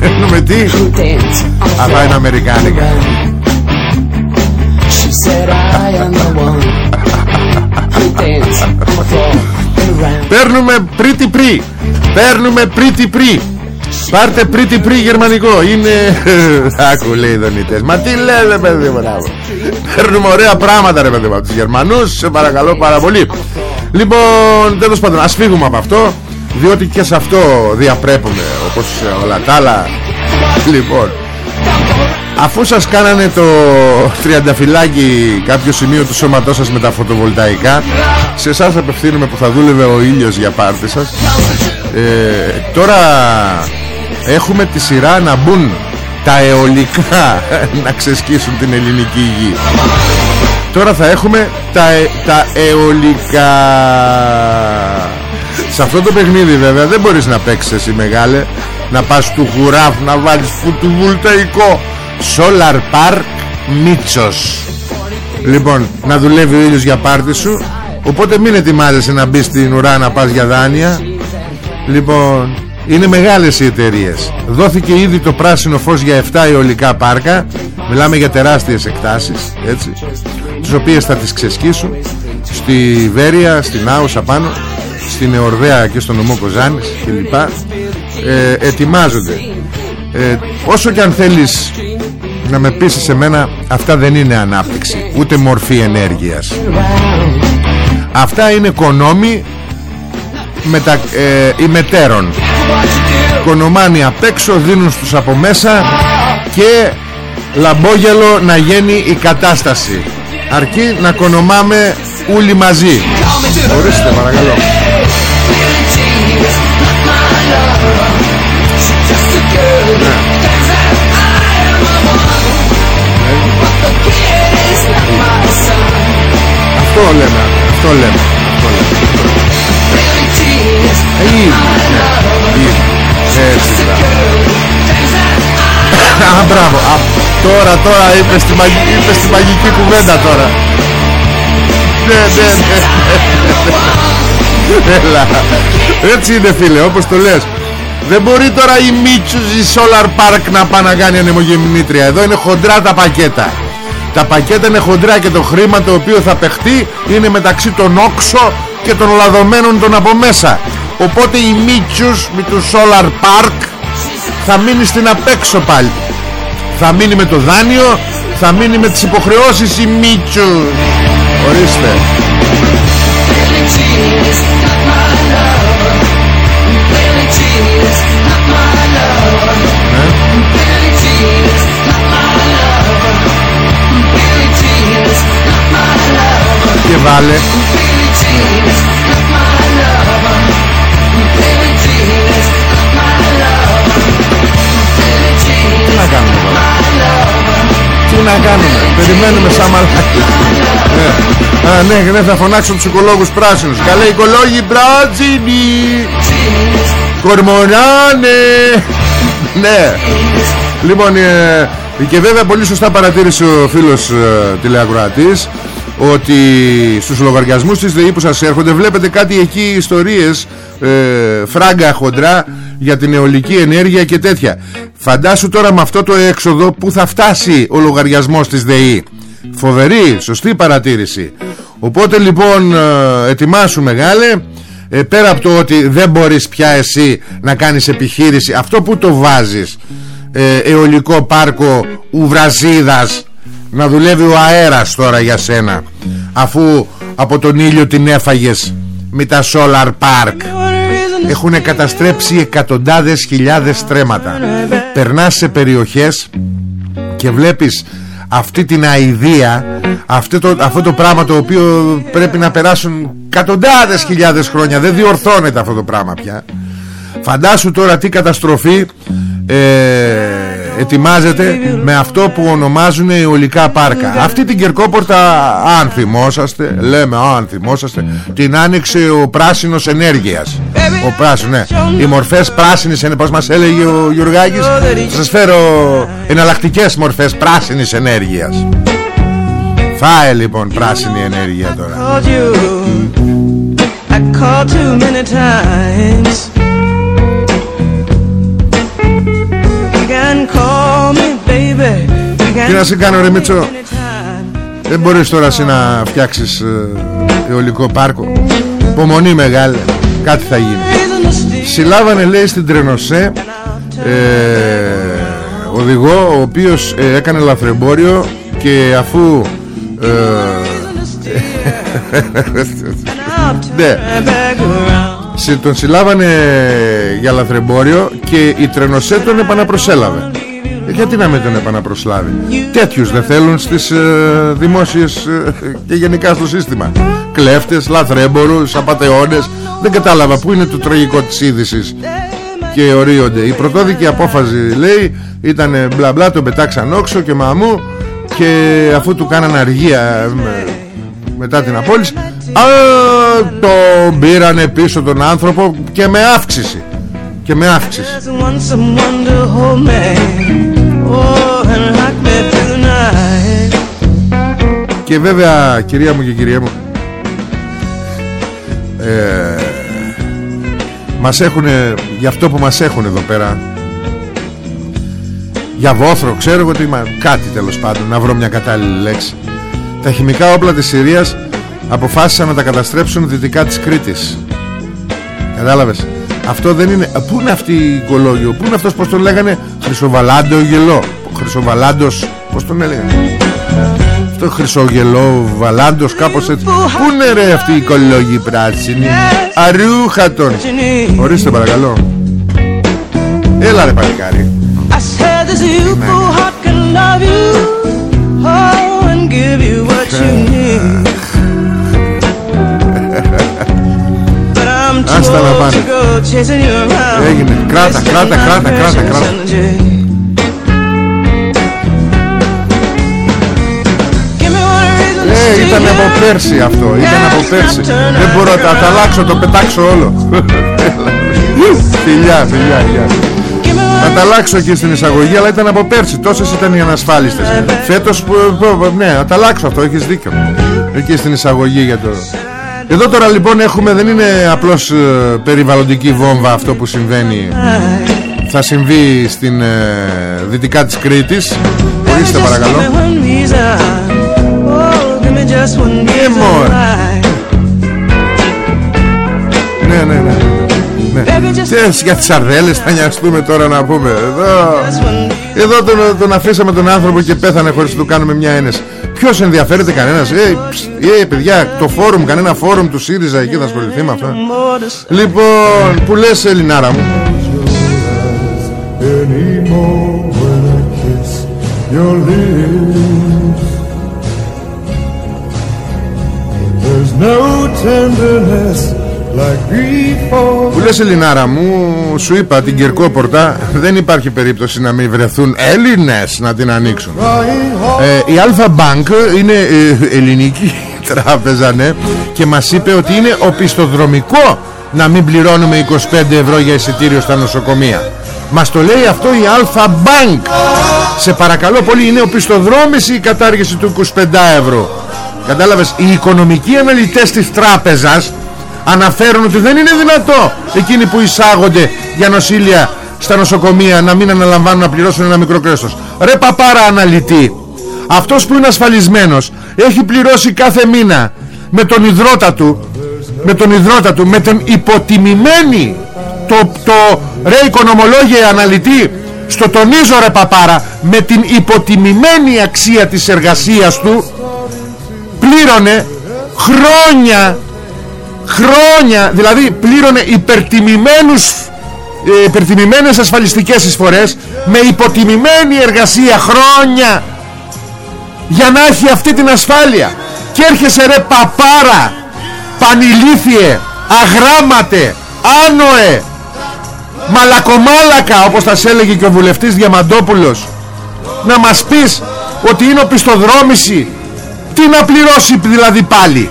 παίρνουμε τι; Αυτά είναι αμερικάνικα. Παίρνουμε πρίτι πρι Παίρνουμε πρίτι πρι Πάρτε πρίτι πρι γερμανικό. Είναι Άκου λέει οι δονητές Μα τι λέτε παιδί μου Παίρνουμε ωραία πράγματα ρε παιδί μου Από τους Γερμανούς. Σε παρακαλώ πάρα πολύ. Λοιπόν τέλος πάντων ας φύγουμε από αυτό Διότι και σε αυτό διαπρέπουμε Όπως όλα τα άλλα. Λοιπόν Αφού σας κάνανε το τριανταφυλάκι κάποιο σημείο του σώματός σας με τα φωτοβολταϊκά Σε εσάς απευθύνουμε που θα δούλευε ο ήλιος για πάρτι σας. Ε, Τώρα έχουμε τη σειρά να μπουν τα αιωλικά να ξεσκίσουν την ελληνική γη. Τώρα θα έχουμε τα, ε, τα αιωλικά Σε αυτό το παιχνίδι βέβαια δεν μπορείς να παίξεις εσύ μεγάλε. Να πας του χουράφ να βάλεις φωτοβολταϊκό Solar Park Μίτσος. Λοιπόν να δουλεύει ο ήλιος για πάρτι σου. Οπότε μην ετοιμάζεσαι να μπεις στην ουρά να πας για δάνεια. Λοιπόν είναι μεγάλες οι εταιρείες. Δόθηκε ήδη το πράσινο φως για 7 αιωλικά πάρκα. Μιλάμε για τεράστιες εκτάσεις έτσι, Τις οποίες θα τις ξεσκίσουν Στη Βέρεια, στην Άουσα πάνω Στην Εορδέα και στον νομό Κοζάνης κλπ ε, Ετοιμάζονται. Ε, Όσο και αν θέλεις να με πείσει σε μένα αυτά δεν είναι ανάπτυξη ούτε μορφή ενέργειας. Αυτά είναι κονόμοι μετα, ε, ημετέρων. Κονομάνοι απ' έξω δίνουν στους από μέσα και λαμπόγελο να γίνει η κατάσταση. Αρκεί να κονομάμε όλοι μαζί. Ορίστε παρακαλώ Αυτό λέμε Αυτό λέμε Έτσι Α, μπράβο Τώρα, τώρα είπες στη, μαγική, είπες στη μαγική κουβέντα τώρα. Ναι, ναι, ναι. Έλα. Έτσι είναι φίλε, όπως το λες. Δεν μπορεί τώρα η Μίτσους η Solar Park να πάει να κάνει ανεμογεμνήτρια Εδώ είναι χοντρά τα πακέτα Τα πακέτα είναι χοντρά και το χρήμα το οποίο θα παιχτεί Είναι μεταξύ των όξο και των λαδωμένων των από μέσα. Οπότε η Μίτσους με το Solar Park Θα μείνει στην απέξω πάλι. Θα μείνει με το δάνειο Θα μείνει με τις υποχρεώσεις η Μίτσους Ορίστε βάλε. Τι να κάνουμε Τι να κάνουμε; Περιμένουμε σαν μαλάκι ναι. Α, ναι, ναι, θα φωνάξω τους οικολόγους πράσινους. Καλέ οικολόγοι πράσινοι. Κορμονάνε. Ναι. Λοιπόν ε, και βέβαια πολύ σωστά παρατήρησε ο φίλος ε, τηλεακροατής ότι στους λογαριασμούς της ΔΕΗ που σας έρχονται βλέπετε κάτι εκεί ιστορίες ε, φράγκα χοντρά για την αιωλική ενέργεια και τέτοια. Φαντάσου τώρα με αυτό το έξοδο που θα φτάσει ο λογαριασμός της ΔΕΗ. Φοβερή, σωστή παρατήρηση. Οπότε λοιπόν ε, ετοιμάσου μεγάλε ε, πέρα από το ότι δεν μπορείς πια εσύ να κάνεις επιχείρηση αυτό που το βάζεις ε, αιωλικό πάρκο Ουβραζίδας να δουλεύει ο αέρας τώρα για σένα αφού από τον ήλιο την έφαγες με τα Solar Park. Έχουν καταστρέψει εκατοντάδες χιλιάδες στρέμματα περνάς σε περιοχές και βλέπεις αυτή την αηδία αυτό το, αυτό το πράγμα το οποίο πρέπει να περάσουν εκατοντάδες χιλιάδες χρόνια. Δεν διορθώνεται αυτό το πράγμα πια. Φαντάσου τώρα τι καταστροφή ε, ετοιμάζεται με αυτό που ονομάζουν αιωλικά πάρκα. Αυτή την Κερκόπορτα αν θυμόσαστε λέμε αν θυμόσαστε την άνοιξε ο πράσινος ενέργειας. Ο πράσινος ναι. Οι μορφές πράσινης είναι πως μας έλεγε ο Γιουργάκης; Θα σας φέρω εναλλακτικές μορφές πράσινης ενέργειας. Φάε λοιπόν πράσινη ενέργεια τώρα Τι να σε κάνω ρε Μίτσο; Anytime. Δεν μπορείς τώρα εσύ να φτιάξεις ε, αιωλικό πάρκο Υπομονή μεγάλη Κάτι θα γίνει Reason to steal Συλλάβανε λέει στην Τρενοσέ ε, Οδηγό ο οποίος ε, έκανε λαθρεμπόριο Και αφού ε, Ναι my back around. συ- Τον συλλάβανε για λαθρεμπόριο Και η Τρενοσέ τον επαναπροσέλαβε Ε, Γιατί να μην τον επαναπροσλάβει; Τέτοιους δεν θέλουν στις ε, δημόσιες ε, Και γενικά στο σύστημα. Κλέφτες, λαθρέμπορους, απατεώνες Δεν κατάλαβα πού είναι το τραγικό της είδησης. Και ορίονται. Η πρωτόδικη απόφαση λέει Ήταν μπλα μπλα τον πετάξαν όξο και μαμού. Και αφού του κάναν αργία ε, με- Μετά την απόλυση Α, τον πήρανε πίσω τον άνθρωπο Και με αύξηση Και με αύξηση Just want someone to hold me. Oh, and rock me through the night. Και βέβαια κυρία μου και κυρία μου ε, Μας έχουν Για αυτό που μας έχουν εδώ πέρα Για βόθρο Ξέρω εγώ τι μα, Κάτι τέλος πάντων Να βρω μια κατάλληλη λέξη Τα χημικά όπλα της Συρίας Αποφάσισαν να τα καταστρέψουν δυτικά της Κρήτης Κατάλαβες; Αυτό δεν είναι Πού είναι αυτή η οικολόγιο Πού είναι αυτός πως τον λέγανε; Χρυσοβαλάντο γελό. Χρυσοβαλάντος Πως τον έλεγανε; Αυτό χρυσογελό βαλάντος κάπως έτσι. Πού είναι ρε αυτή η κολόγη πράσινη; Αρούχατον You need. Ορίστε παρακαλώ. Έλα ρε παλικάρι. I Άστα να old πάνε. to go chasing you around. Έγινε. Κράτα, Wasting κράτα, my κράτα, κράτα, precious κράτα. energy. Give me one reason to Ε, see ήταν you. από πέρσι αυτό Ήταν από πέρσι Δεν μπορώ να τα αλλάξω, το πετάξω όλο Φιλιά, φιλιά, φιλιά Give me one Θα τα αλλάξω εκεί στην εισαγωγή Αλλά ήταν από πέρσι, τόσες ήταν οι ανασφάλιστες Φέτος, που- που- ναι, θα τα αλλάξω αυτό, έχεις δίκιο Εκεί στην εισαγωγή για το... Εδώ τώρα λοιπόν έχουμε, δεν είναι απλώς ε, περιβαλλοντική βόμβα αυτό που συμβαίνει Θα συμβεί στην ε, δυτικά της Κρήτης Ορίστε παρακαλώ Ε, μωρέ. Ναι, ναι, ναι. Ναι. Θες για τις σαρδέλες θα νοιαστούμε τώρα να πούμε Εδώ, εδώ τον, τον αφήσαμε τον άνθρωπο και πέθανε χωρίς να του κάνουμε μια ένεση Ποιος ενδιαφέρεται κανένας ε, ψ, ε, παιδιά, το φόρουμ, κανένα φόρουμ του ΣΥΡΙΖΑ εκεί θα ασχοληθεί με αυτά Λοιπόν, που λες Ελληνάρα μου anymore when I kiss your lips. There's no tenderness like before. Που λες Ελληνάρα μου Σου είπα την Κερκόπορτα Δεν υπάρχει περίπτωση να μην βρεθούν Έλληνες να την ανοίξουν. Crying heart. ε, Η Αλφα Bank είναι ε, ελληνική τράπεζα ναι, Και μας είπε ότι είναι οπισθοδρομικό Να μην πληρώνουμε 25 ευρώ για εισιτήριο στα νοσοκομεία. Μας το λέει αυτό η Αλφα Bank Σε παρακαλώ πολύ Είναι οπισθοδρόμηση η κατάργηση του 25 ευρώ. Κατάλαβες Οι οικονομικοί αναλυτές της τράπεζας Αναφέρουν ότι δεν είναι δυνατό Εκείνοι που εισάγονται για νοσήλια Στα νοσοκομεία να μην αναλαμβάνουν να πληρώσουν ένα μικρό κρέστος. Ρε παπάρα αναλυτή Αυτός που είναι ασφαλισμένος Έχει πληρώσει κάθε μήνα Με τον υδρότα του Με τον υδρότα του Με τον υποτιμημένη. Το, το ρε οικονομολόγια αναλυτή Στο τονίζω ρε παπάρα Με την υποτιμημένη αξία της εργασίας του Πλήρωνε Χρόνια Χρόνια Δηλαδή πλήρωνε υπερτιμημένους ε, υπερτιμημένες ασφαλιστικές εισφορές με υποτιμημένη εργασία χρόνια για να έχει αυτή την ασφάλεια. Και έρχεσαι ρε παπάρα πανηλήθιε αγράμματε άνοε μαλακομάλακα όπως θα σε έλεγε και ο βουλευτής Διαμαντόπουλος να μας πεις ότι είναι οπισθοδρόμηση τι να πληρώσει δηλαδή πάλι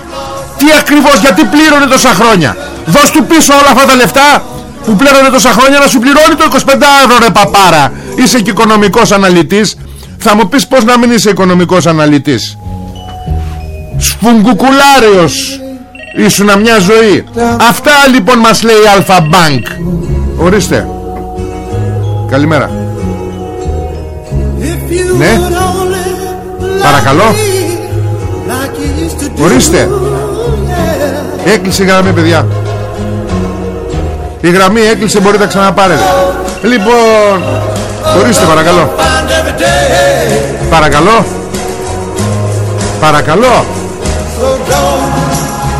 τι ακριβώς γιατί πλήρωνε τόσα χρόνια; Δώσ' του πίσω όλα αυτά τα λεφτά που πλήρωνε τόσα χρόνια να σου πληρώνει το 25 ευρώ ρε παπάρα. Είσαι και οικονομικός αναλυτής. Θα μου πεις πως να μην είσαι οικονομικός αναλυτής. Σφουγγουκουλάριος Ήσουνα μια ζωή. Αυτά λοιπόν μας λέει η Αλφα Bank Ορίστε. Καλημέρα. Ναι. Παρακαλώ. Ορίστε Έκλεισε η γραμμή παιδιά. Η γραμμή έκλεισε μπορείτε να ξαναπάρετε. Λοιπόν Ορίστε παρακαλώ. Παρακαλώ. Παρακαλώ.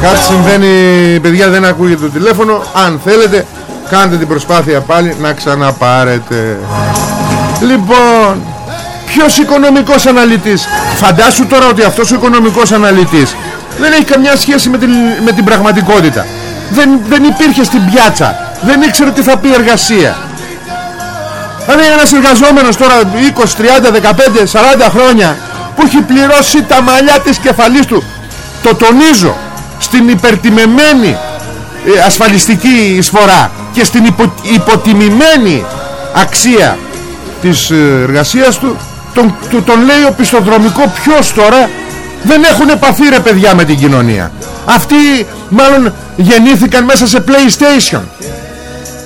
Κάτι συμβαίνει παιδιά δεν ακούγεται το τηλέφωνο. Αν θέλετε κάντε την προσπάθεια πάλι να ξαναπάρετε. Λοιπόν Ποιος οικονομικός αναλυτής; Φαντάσου τώρα ότι αυτός ο οικονομικός αναλυτής Δεν έχει καμιά σχέση με την, με την πραγματικότητα. Δεν, δεν υπήρχε στην πιάτσα. Δεν ήξερε τι θα πει εργασία. Δηλαδή ένας εργαζόμενος τώρα 20, 30, 15, 40 χρόνια Που έχει πληρώσει τα μαλλιά της κεφαλής του Το τονίζω Στην υπερτιμεμένη ε, ασφαλιστική εισφορά Και στην υπο, υποτιμημένη αξία της ε, εργασίας του τον, του, τον λέει ο πιστοδρομικός ποιος τώρα δεν έχουν επαφή ρε παιδιά με την κοινωνία. Αυτοί μάλλον γεννήθηκαν μέσα σε PlayStation.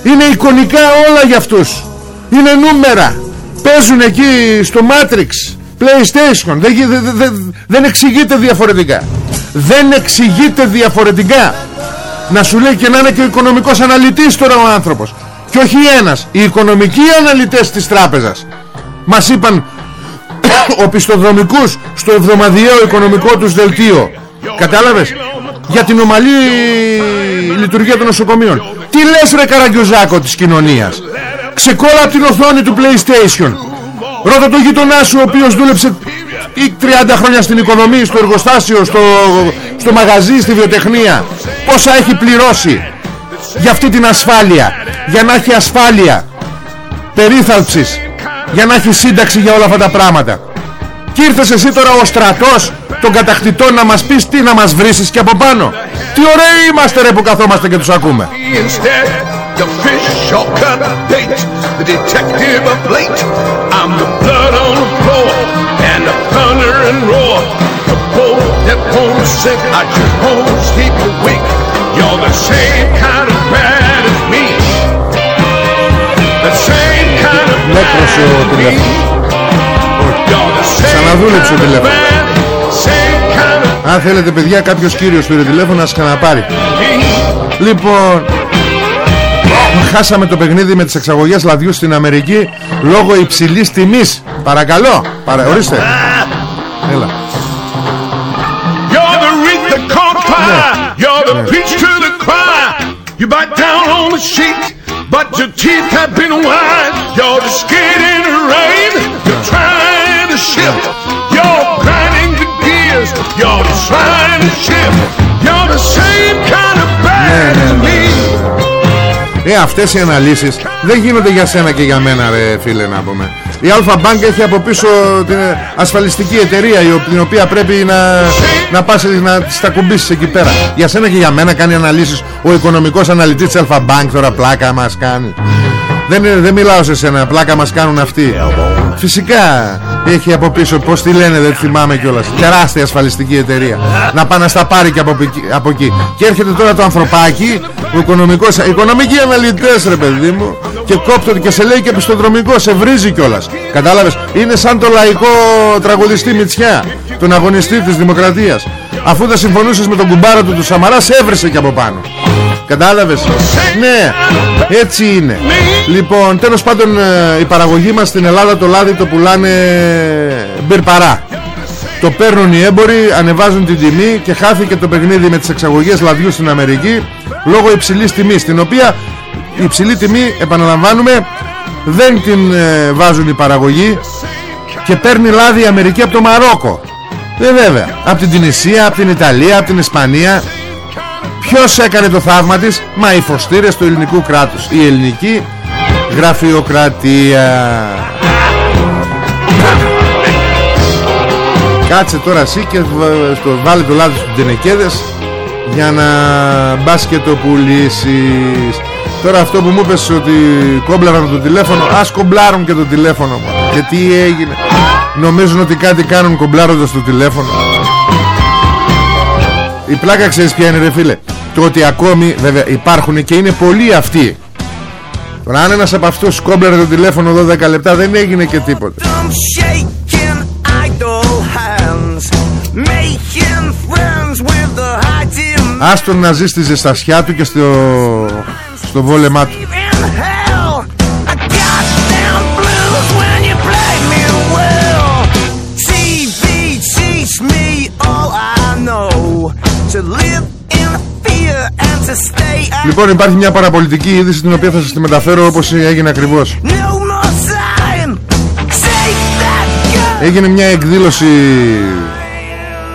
Είναι εικονικά όλα για αυτούς. Είναι νούμερα. Παίζουν εκεί στο Matrix PlayStation. Δεν, δεν, δεν, δεν εξηγείται διαφορετικά. Δεν εξηγείται διαφορετικά. Να σου λέει και να είναι και ο οικονομικός αναλυτής τώρα ο άνθρωπος. Και όχι ένας. Οι οικονομικοί αναλυτές της τράπεζας. Μας είπαν οπισθοδρομικούς στο εβδομαδιαίο οικονομικό τους δελτίο. Κατάλαβες; Για την ομαλή λειτουργία των νοσοκομείων. Τι λες ρε καραγκιουζάκο της κοινωνίας; Ξεκόλα από την οθόνη του PlayStation. Ρώτα το γείτονά σου ο οποίος δούλεψε 30 χρόνια στην οικονομία στο εργοστάσιο στο, στο μαγαζί, στη βιοτεχνία. Πόσα έχει πληρώσει για αυτή την ασφάλεια. Για να έχει ασφάλεια. Περίθαλψης για να έχεις σύνταξη για όλα αυτά τα πράγματα. Και ήρθες εσύ τώρα ο στρατός των κατακτητών να μας πεις τι να μας βρίσεις και από πάνω. Τι ωραίοι είμαστε ρε που καθόμαστε και τους ακούμε. You're the same kind of bad kind of bad as me Ξαναδούλεψε το τηλέφωνος. Αν θέλετε παιδιά κάποιος κύριος πήρε τηλέφωνο να ξαναπάρει. Λοιπόν Χάσαμε το παιχνίδι με τις εξαγωγές λαδιού στην Αμερική Λόγω υψηλής τιμής. Παρακαλώ Παρα... Ορίστε. Έλα. You're the wreath, the conqueror You're the preach to the choir. You bite down on the sheet. But your teeth have been wide You're the skid in the rain You're trying to shift You're grinding the gears You're trying to shift You're the same kind of bad as me Ε, αυτές οι αναλύσεις δεν γίνονται για σένα και για μένα ρε φίλε να πούμε Η Αλφα Bank έχει από πίσω την ασφαλιστική εταιρεία η οποία πρέπει να, να πας να τα κουμπίσεις εκεί πέρα. Για σένα και για μένα κάνει αναλύσεις ο οικονομικός αναλυτής της Αλφα Bank τώρα πλάκα μας κάνει. Δεν, δεν μιλάω σε σένα, πλάκα μας κάνουν αυτοί. Φυσικά έχει από πίσω Πως τη λένε δεν θυμάμαι κιόλας. Τεράστια ασφαλιστική εταιρεία. Να πάνε να στα πάρει και από, εκεί- από εκεί. Και έρχεται τώρα το ανθρωπάκι Ο οικονομικός Οικονομικοί αναλυτές ρε παιδί μου Και κόπτονται και σε λέει και πιστοδρομικό Σε βρίζει κιόλας. Κατάλαβες Είναι σαν το λαϊκό τραγουδιστή Μητσιά Τον αγωνιστή της Δημοκρατίας. Αφού δεν συμφωνούσες με τον κουμπάρο του του Σαμαρά Σε έβρεσε και από πάνω. Κατάλαβες; Ναι έτσι είναι. Λοιπόν τέλος πάντων ε, Η παραγωγή μας στην Ελλάδα το λάδι το πουλάνε μπυρπαρά Το παίρνουν οι έμποροι Ανεβάζουν την τιμή Και χάθηκε το παιχνίδι με τις εξαγωγές λαδιού στην Αμερική Λόγω υψηλής τιμής Την οποία η υψηλή τιμή Επαναλαμβάνουμε Δεν την ε, βάζουν οι παραγωγοί Και παίρνει λάδι η Αμερική από το Μαρόκο. Ε, βέβαια Από την Τινησία, από την Ιταλία, από την Ισπανία. Ποιος έκανε το θαύμα της; Μα οι φωστήρες του ελληνικού κράτους. Η ελληνική γραφειοκρατία. Κάτσε τώρα εσύ και β- στο, βάλε το λάδι στους τενεκέδες Για να μπας και το πουλήσεις Τώρα αυτό που μου είπες ότι κόμπλαραν το τηλέφωνο Ας κομπλάρουν και το τηλέφωνο μωρέ. Και τι έγινε Νομίζουν ότι κάτι κάνουν κομπλάροντας το τηλέφωνο η πλάκα ξέρεις ποια είναι ρε φίλε; Το ότι ακόμη βέβαια υπάρχουν και είναι πολλοί αυτοί Τώρα αν ένας από αυτούς σκόμπλερε το τηλέφωνο 12 λεπτά δεν έγινε και τίποτα I'm shaking idle hands, making friends with the high demand. Άστον να ζει στη ζεστασιά του και στο, στο βόλεμά του In hell, I got down blues when you play me well. TV teach me all I know to live in fear and to stay at Λοιπόν υπάρχει μια παραπολιτική είδηση την οποία θα σας τη μεταφέρω όπως έγινε ακριβώς no more sign. Take that gun. Έγινε μια εκδήλωση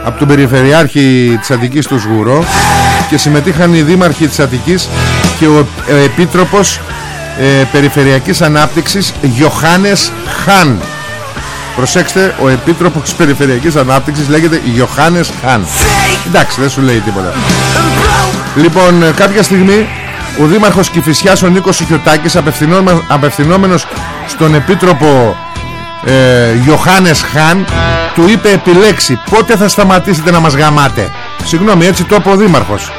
από τον Περιφερειάρχη της Αττικής του Σγουρό και συμμετείχαν οι δήμαρχοι της Αττικής και ο ε, Επίτροπος ε, Περιφερειακής Ανάπτυξης Γιωχάνες Χάν. Προσέξτε, ο Επίτροπος Περιφερειακής Ανάπτυξης λέγεται Γιωχάνες Χάν. Εντάξει, δεν σου λέει τίποτα. Λοιπόν, ε, κάποια στιγμή ο Δήμαρχος Κηφισιάς ο Νίκος Σιχιωτάκης απευθυνόμενος, απευθυνόμενος στον Επίτροπο ε, Γιωχάνες Χάν του είπε επιλέξει πότε θα σταματήσετε να μας γαμάτε. Συγγνώμη έτσι το είπε ο Δήμαρχος.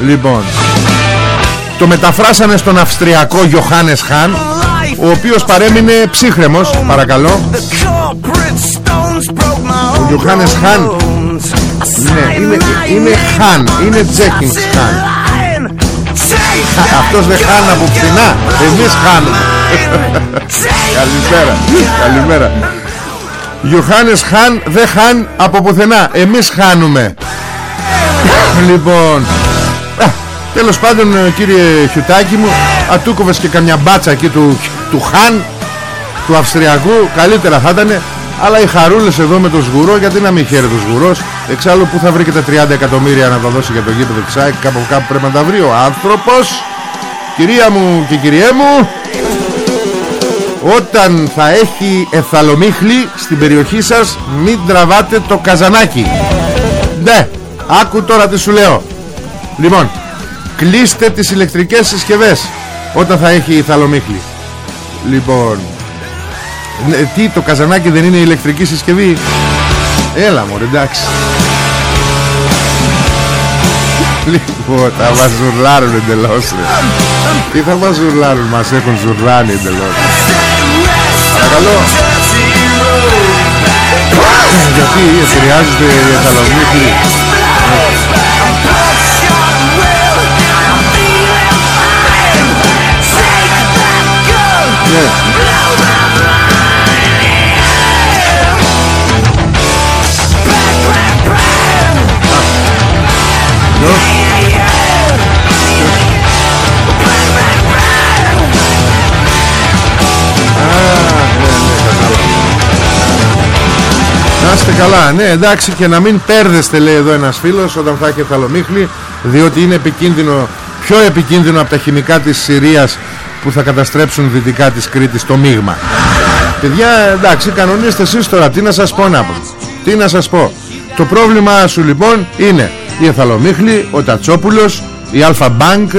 Λοιπόν Το μεταφράσανε στον Αυστριακό Γιωχάνες Χάν Ο οποίος παρέμεινε ψύχρεμος Παρακαλώ. The corporate stones broke my Ο Γιωχάνες Χάν Ναι, είναι, είναι Χάν Είναι Τζέκινγκς Χάν Αυτός δεν χάνει από πουθενά. Εμείς χάνουμε Καλησπέρα Καλημέρα. Γιωχάνες Χάν δεν χάν από πουθενά. Εμείς χάνουμε Λοιπόν. α, Τέλος πάντων ε, κύριε Χιουτάκη μου Ατούκοβες και καμιά μπάτσα εκεί του, του Χάν Του Αυστριακού Καλύτερα θα ήταν Αλλά οι χαρούλες εδώ με το σγουρό Γιατί να μην χαίρεται ο σγουρός Εξάλλου που θα βρει και τα 30 εκατομμύρια να τα δώσει για το γήπεδο της ΑΕΚ Κάπου κάπου πρέπει να τα βρει ο άνθρωπος. Κυρία μου και κυριέ μου Όταν θα έχει εθαλομίχλη στην περιοχή σας Μην τραβάτε το καζανάκι. Ναι Άκου τώρα τι σου λέω. Λοιπόν Κλείστε τις ηλεκτρικές συσκευές Όταν θα έχει εθαλομίχλη Λοιπόν ναι, Τι το καζανάκι δεν είναι ηλεκτρική συσκευή; Έλα μωρέ εντάξει. Λοιπόν θα μας ζουρλάρουν εντελώς ρε. Τι θα μας ζουρλάρουν Μας έχουν ζουρλάνει εντελώς. Παρακαλώ. Γιατί επηρεάζεται η εθαλομίχλη καλά, ναι εντάξει και να μην πέρδεστε λέει εδώ ένας φίλος όταν θα έχει θαλομίχλη διότι είναι επικίνδυνο, πιο επικίνδυνο από τα χημικά της Συρίας που θα καταστρέψουν δυτικά της Κρήτης το μείγμα. Παιδιά εντάξει κανονίστε εσείς τώρα τι να σας πω να πω. Τι να σας πω; Το πρόβλημα σου λοιπόν είναι η εθαλομίχλη, ο Τατσόπουλος, η Αλφα Μπάνκ,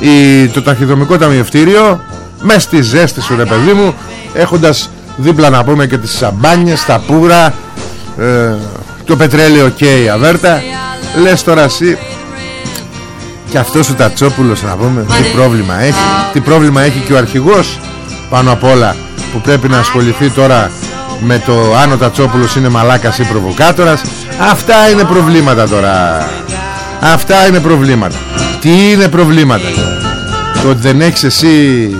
η... το ταχυδρομικό ταμιευτήριο μες στη ζέστη σου ρε παιδί μου έχοντας Δίπλα να πούμε και τις σαμπάνιες, τα πουρα ε, Το πετρέλαιο και η αβέρτα. Λες τώρα εσύ Και αυτός ο Τατσόπουλος να πούμε Τι πρόβλημα έχει. Τι πρόβλημα έχει και ο αρχηγός Πάνω απ' όλα που πρέπει να ασχοληθεί τώρα με το αν ο Τατσόπουλος είναι μαλάκας ή προβοκάτορας. Αυτά είναι προβλήματα τώρα. Αυτά είναι προβλήματα. Τι είναι προβλήματα Το ότι δεν έχεις εσύ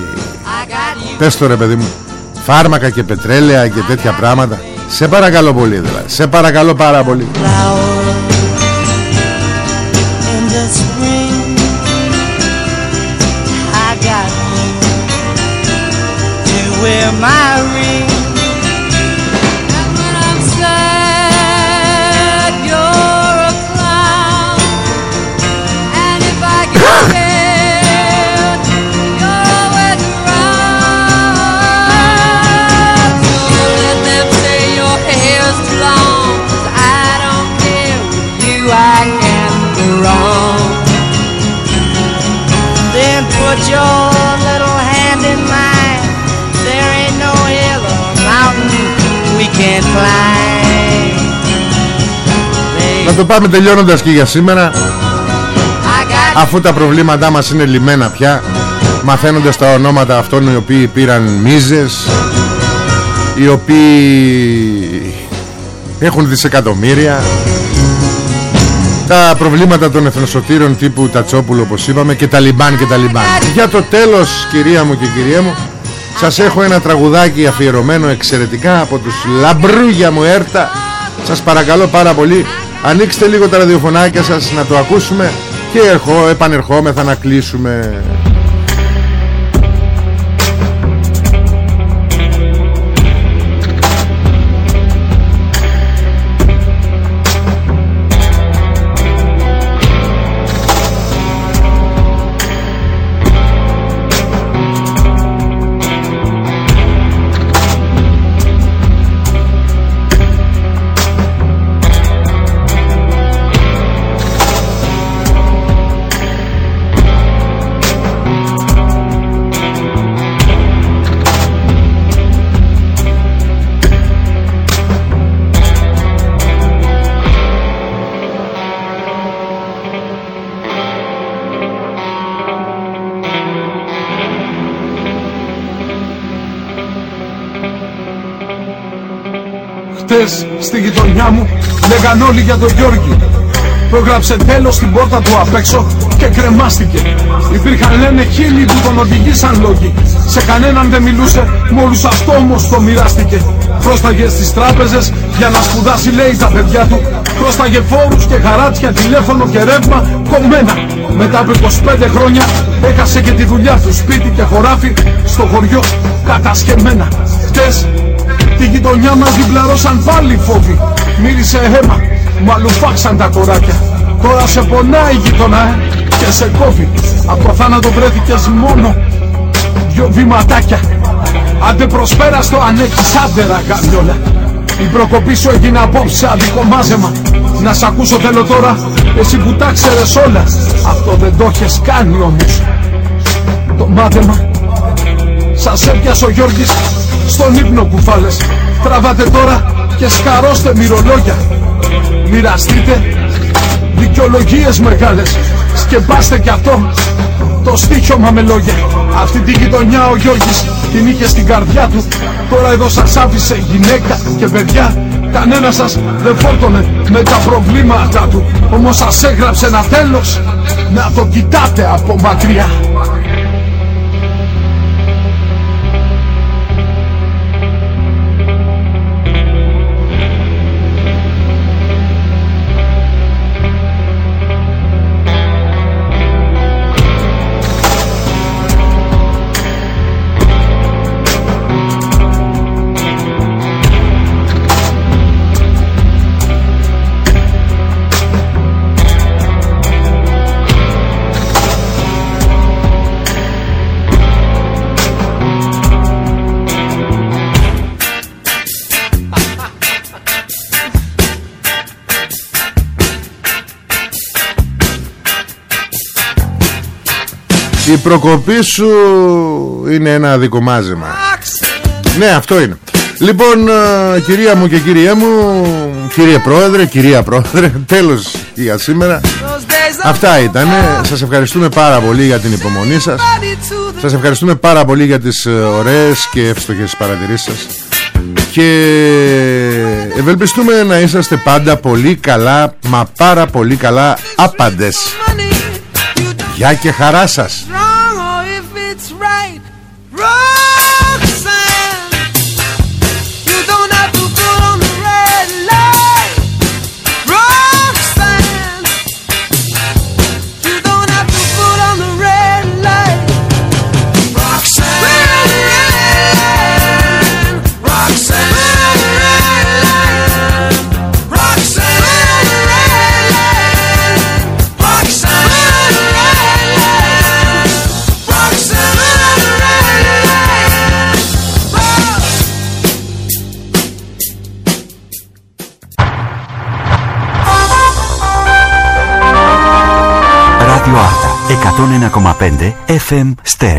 Πες το ρε παιδί μου Φάρμακα και πετρέλαια και τέτοια πράγματα Σε παρακαλώ πολύ δηλαδή Σε παρακαλώ πάρα πολύ in the spring. Το πάμε τελειώνοντας και για σήμερα. I got Αφού τα προβλήματά μας είναι λιμένα πια Μαθαίνοντας τα ονόματα αυτών οι οποίοι πήραν μίζες Οι οποίοι έχουν δισεκατομμύρια Τα προβλήματα των εθνοσωτήρων τύπου Τατσόπουλου όπως είπαμε Και τα λιμπάν και τα λιμπάν. Για το τέλος κυρία μου και κυρία μου Σας έχω ένα τραγουδάκι αφιερωμένο εξαιρετικά από τους λαμπρούγια μου έρτα Σας παρακαλώ πάρα πολύ Ανοίξτε λίγο τα ραδιοφωνάκια σας να το ακούσουμε Και ερχό, επανερχόμεθα να κλείσουμε Χτες στη γειτονιά μου λέγαν όλοι για τον Γιώργη που έγραψε τέλος στην πόρτα του απ' έξω και κρεμάστηκε. Υπήρχαν λένε χίλιοι που τον οδηγήσαν λόγοι. Σε κανέναν δεν μιλούσε, με όλους αυτό όμως το μοιράστηκε. Πρόσταγε στις τράπεζες για να σπουδάσει λέει τα παιδιά του. Πρόσταγε φόρους και χαράτσια, τηλέφωνο και ρεύμα κομμένα. Μετά από 25 χρόνια έχασε και τη δουλειά του, σπίτι και χωράφι στο χωριό κατασκευμένα. Χτες Τη γειτονιά μας την πλαρώσαν πάλι οι φόβοι. Μύρισε αίμα, μαλλουφάξαν τα κοράκια. Τώρα σε πονάει η γειτονά ε, και σε κόβει. Από το θάνατο βρέθηκες μόνο δυο βηματάκια. Άντε προσπέρα στο αν έχεις άντερα καμιόλα Η προκοπή σου έγινε απόψε αδικό μάζεμα. Να σ' ακούσω θέλω τώρα Εσύ που τα ξέρες όλα. Αυτό δεν το έχεις κάνει όμως. Το μάθημα. Σας έπιασε ο Γιώργης στον ύπνο κουφάλες Τραβάτε τώρα και σκαρώστε μυρολόγια. Μοιραστείτε δικαιολογίες μεγάλες. Σκεπάστε κι αυτό το στίχημα με λόγια. Αυτή τη γειτονιά ο Γιώργης την είχε στην καρδιά του. Τώρα εδώ σας άφησε γυναίκα και παιδιά. Κανένα σας δεν φόρτωνε με τα προβλήματά του. Όμως σας έγραψε ένα τέλος. Να το κοιτάτε από μακριά Η προκοπή σου είναι ένα δικομάζεμα Ναι αυτό είναι. Λοιπόν ε, κυρία μου και κύριέ μου Κύριε Πρόεδρε, κυρία Πρόεδρε Τέλος για σήμερα. Αυτά ήταν Σας ευχαριστούμε πάρα πολύ για την υπομονή σας. Σας ευχαριστούμε πάρα πολύ για τις ε, ωραίες και εύστοχες παρατηρήσεις σας. Και ευελπιστούμε να είσαστε πάντα πολύ καλά Μα πάρα πολύ καλά άπαντες. Γεια και χαρά σας 101,5 FM Stereo.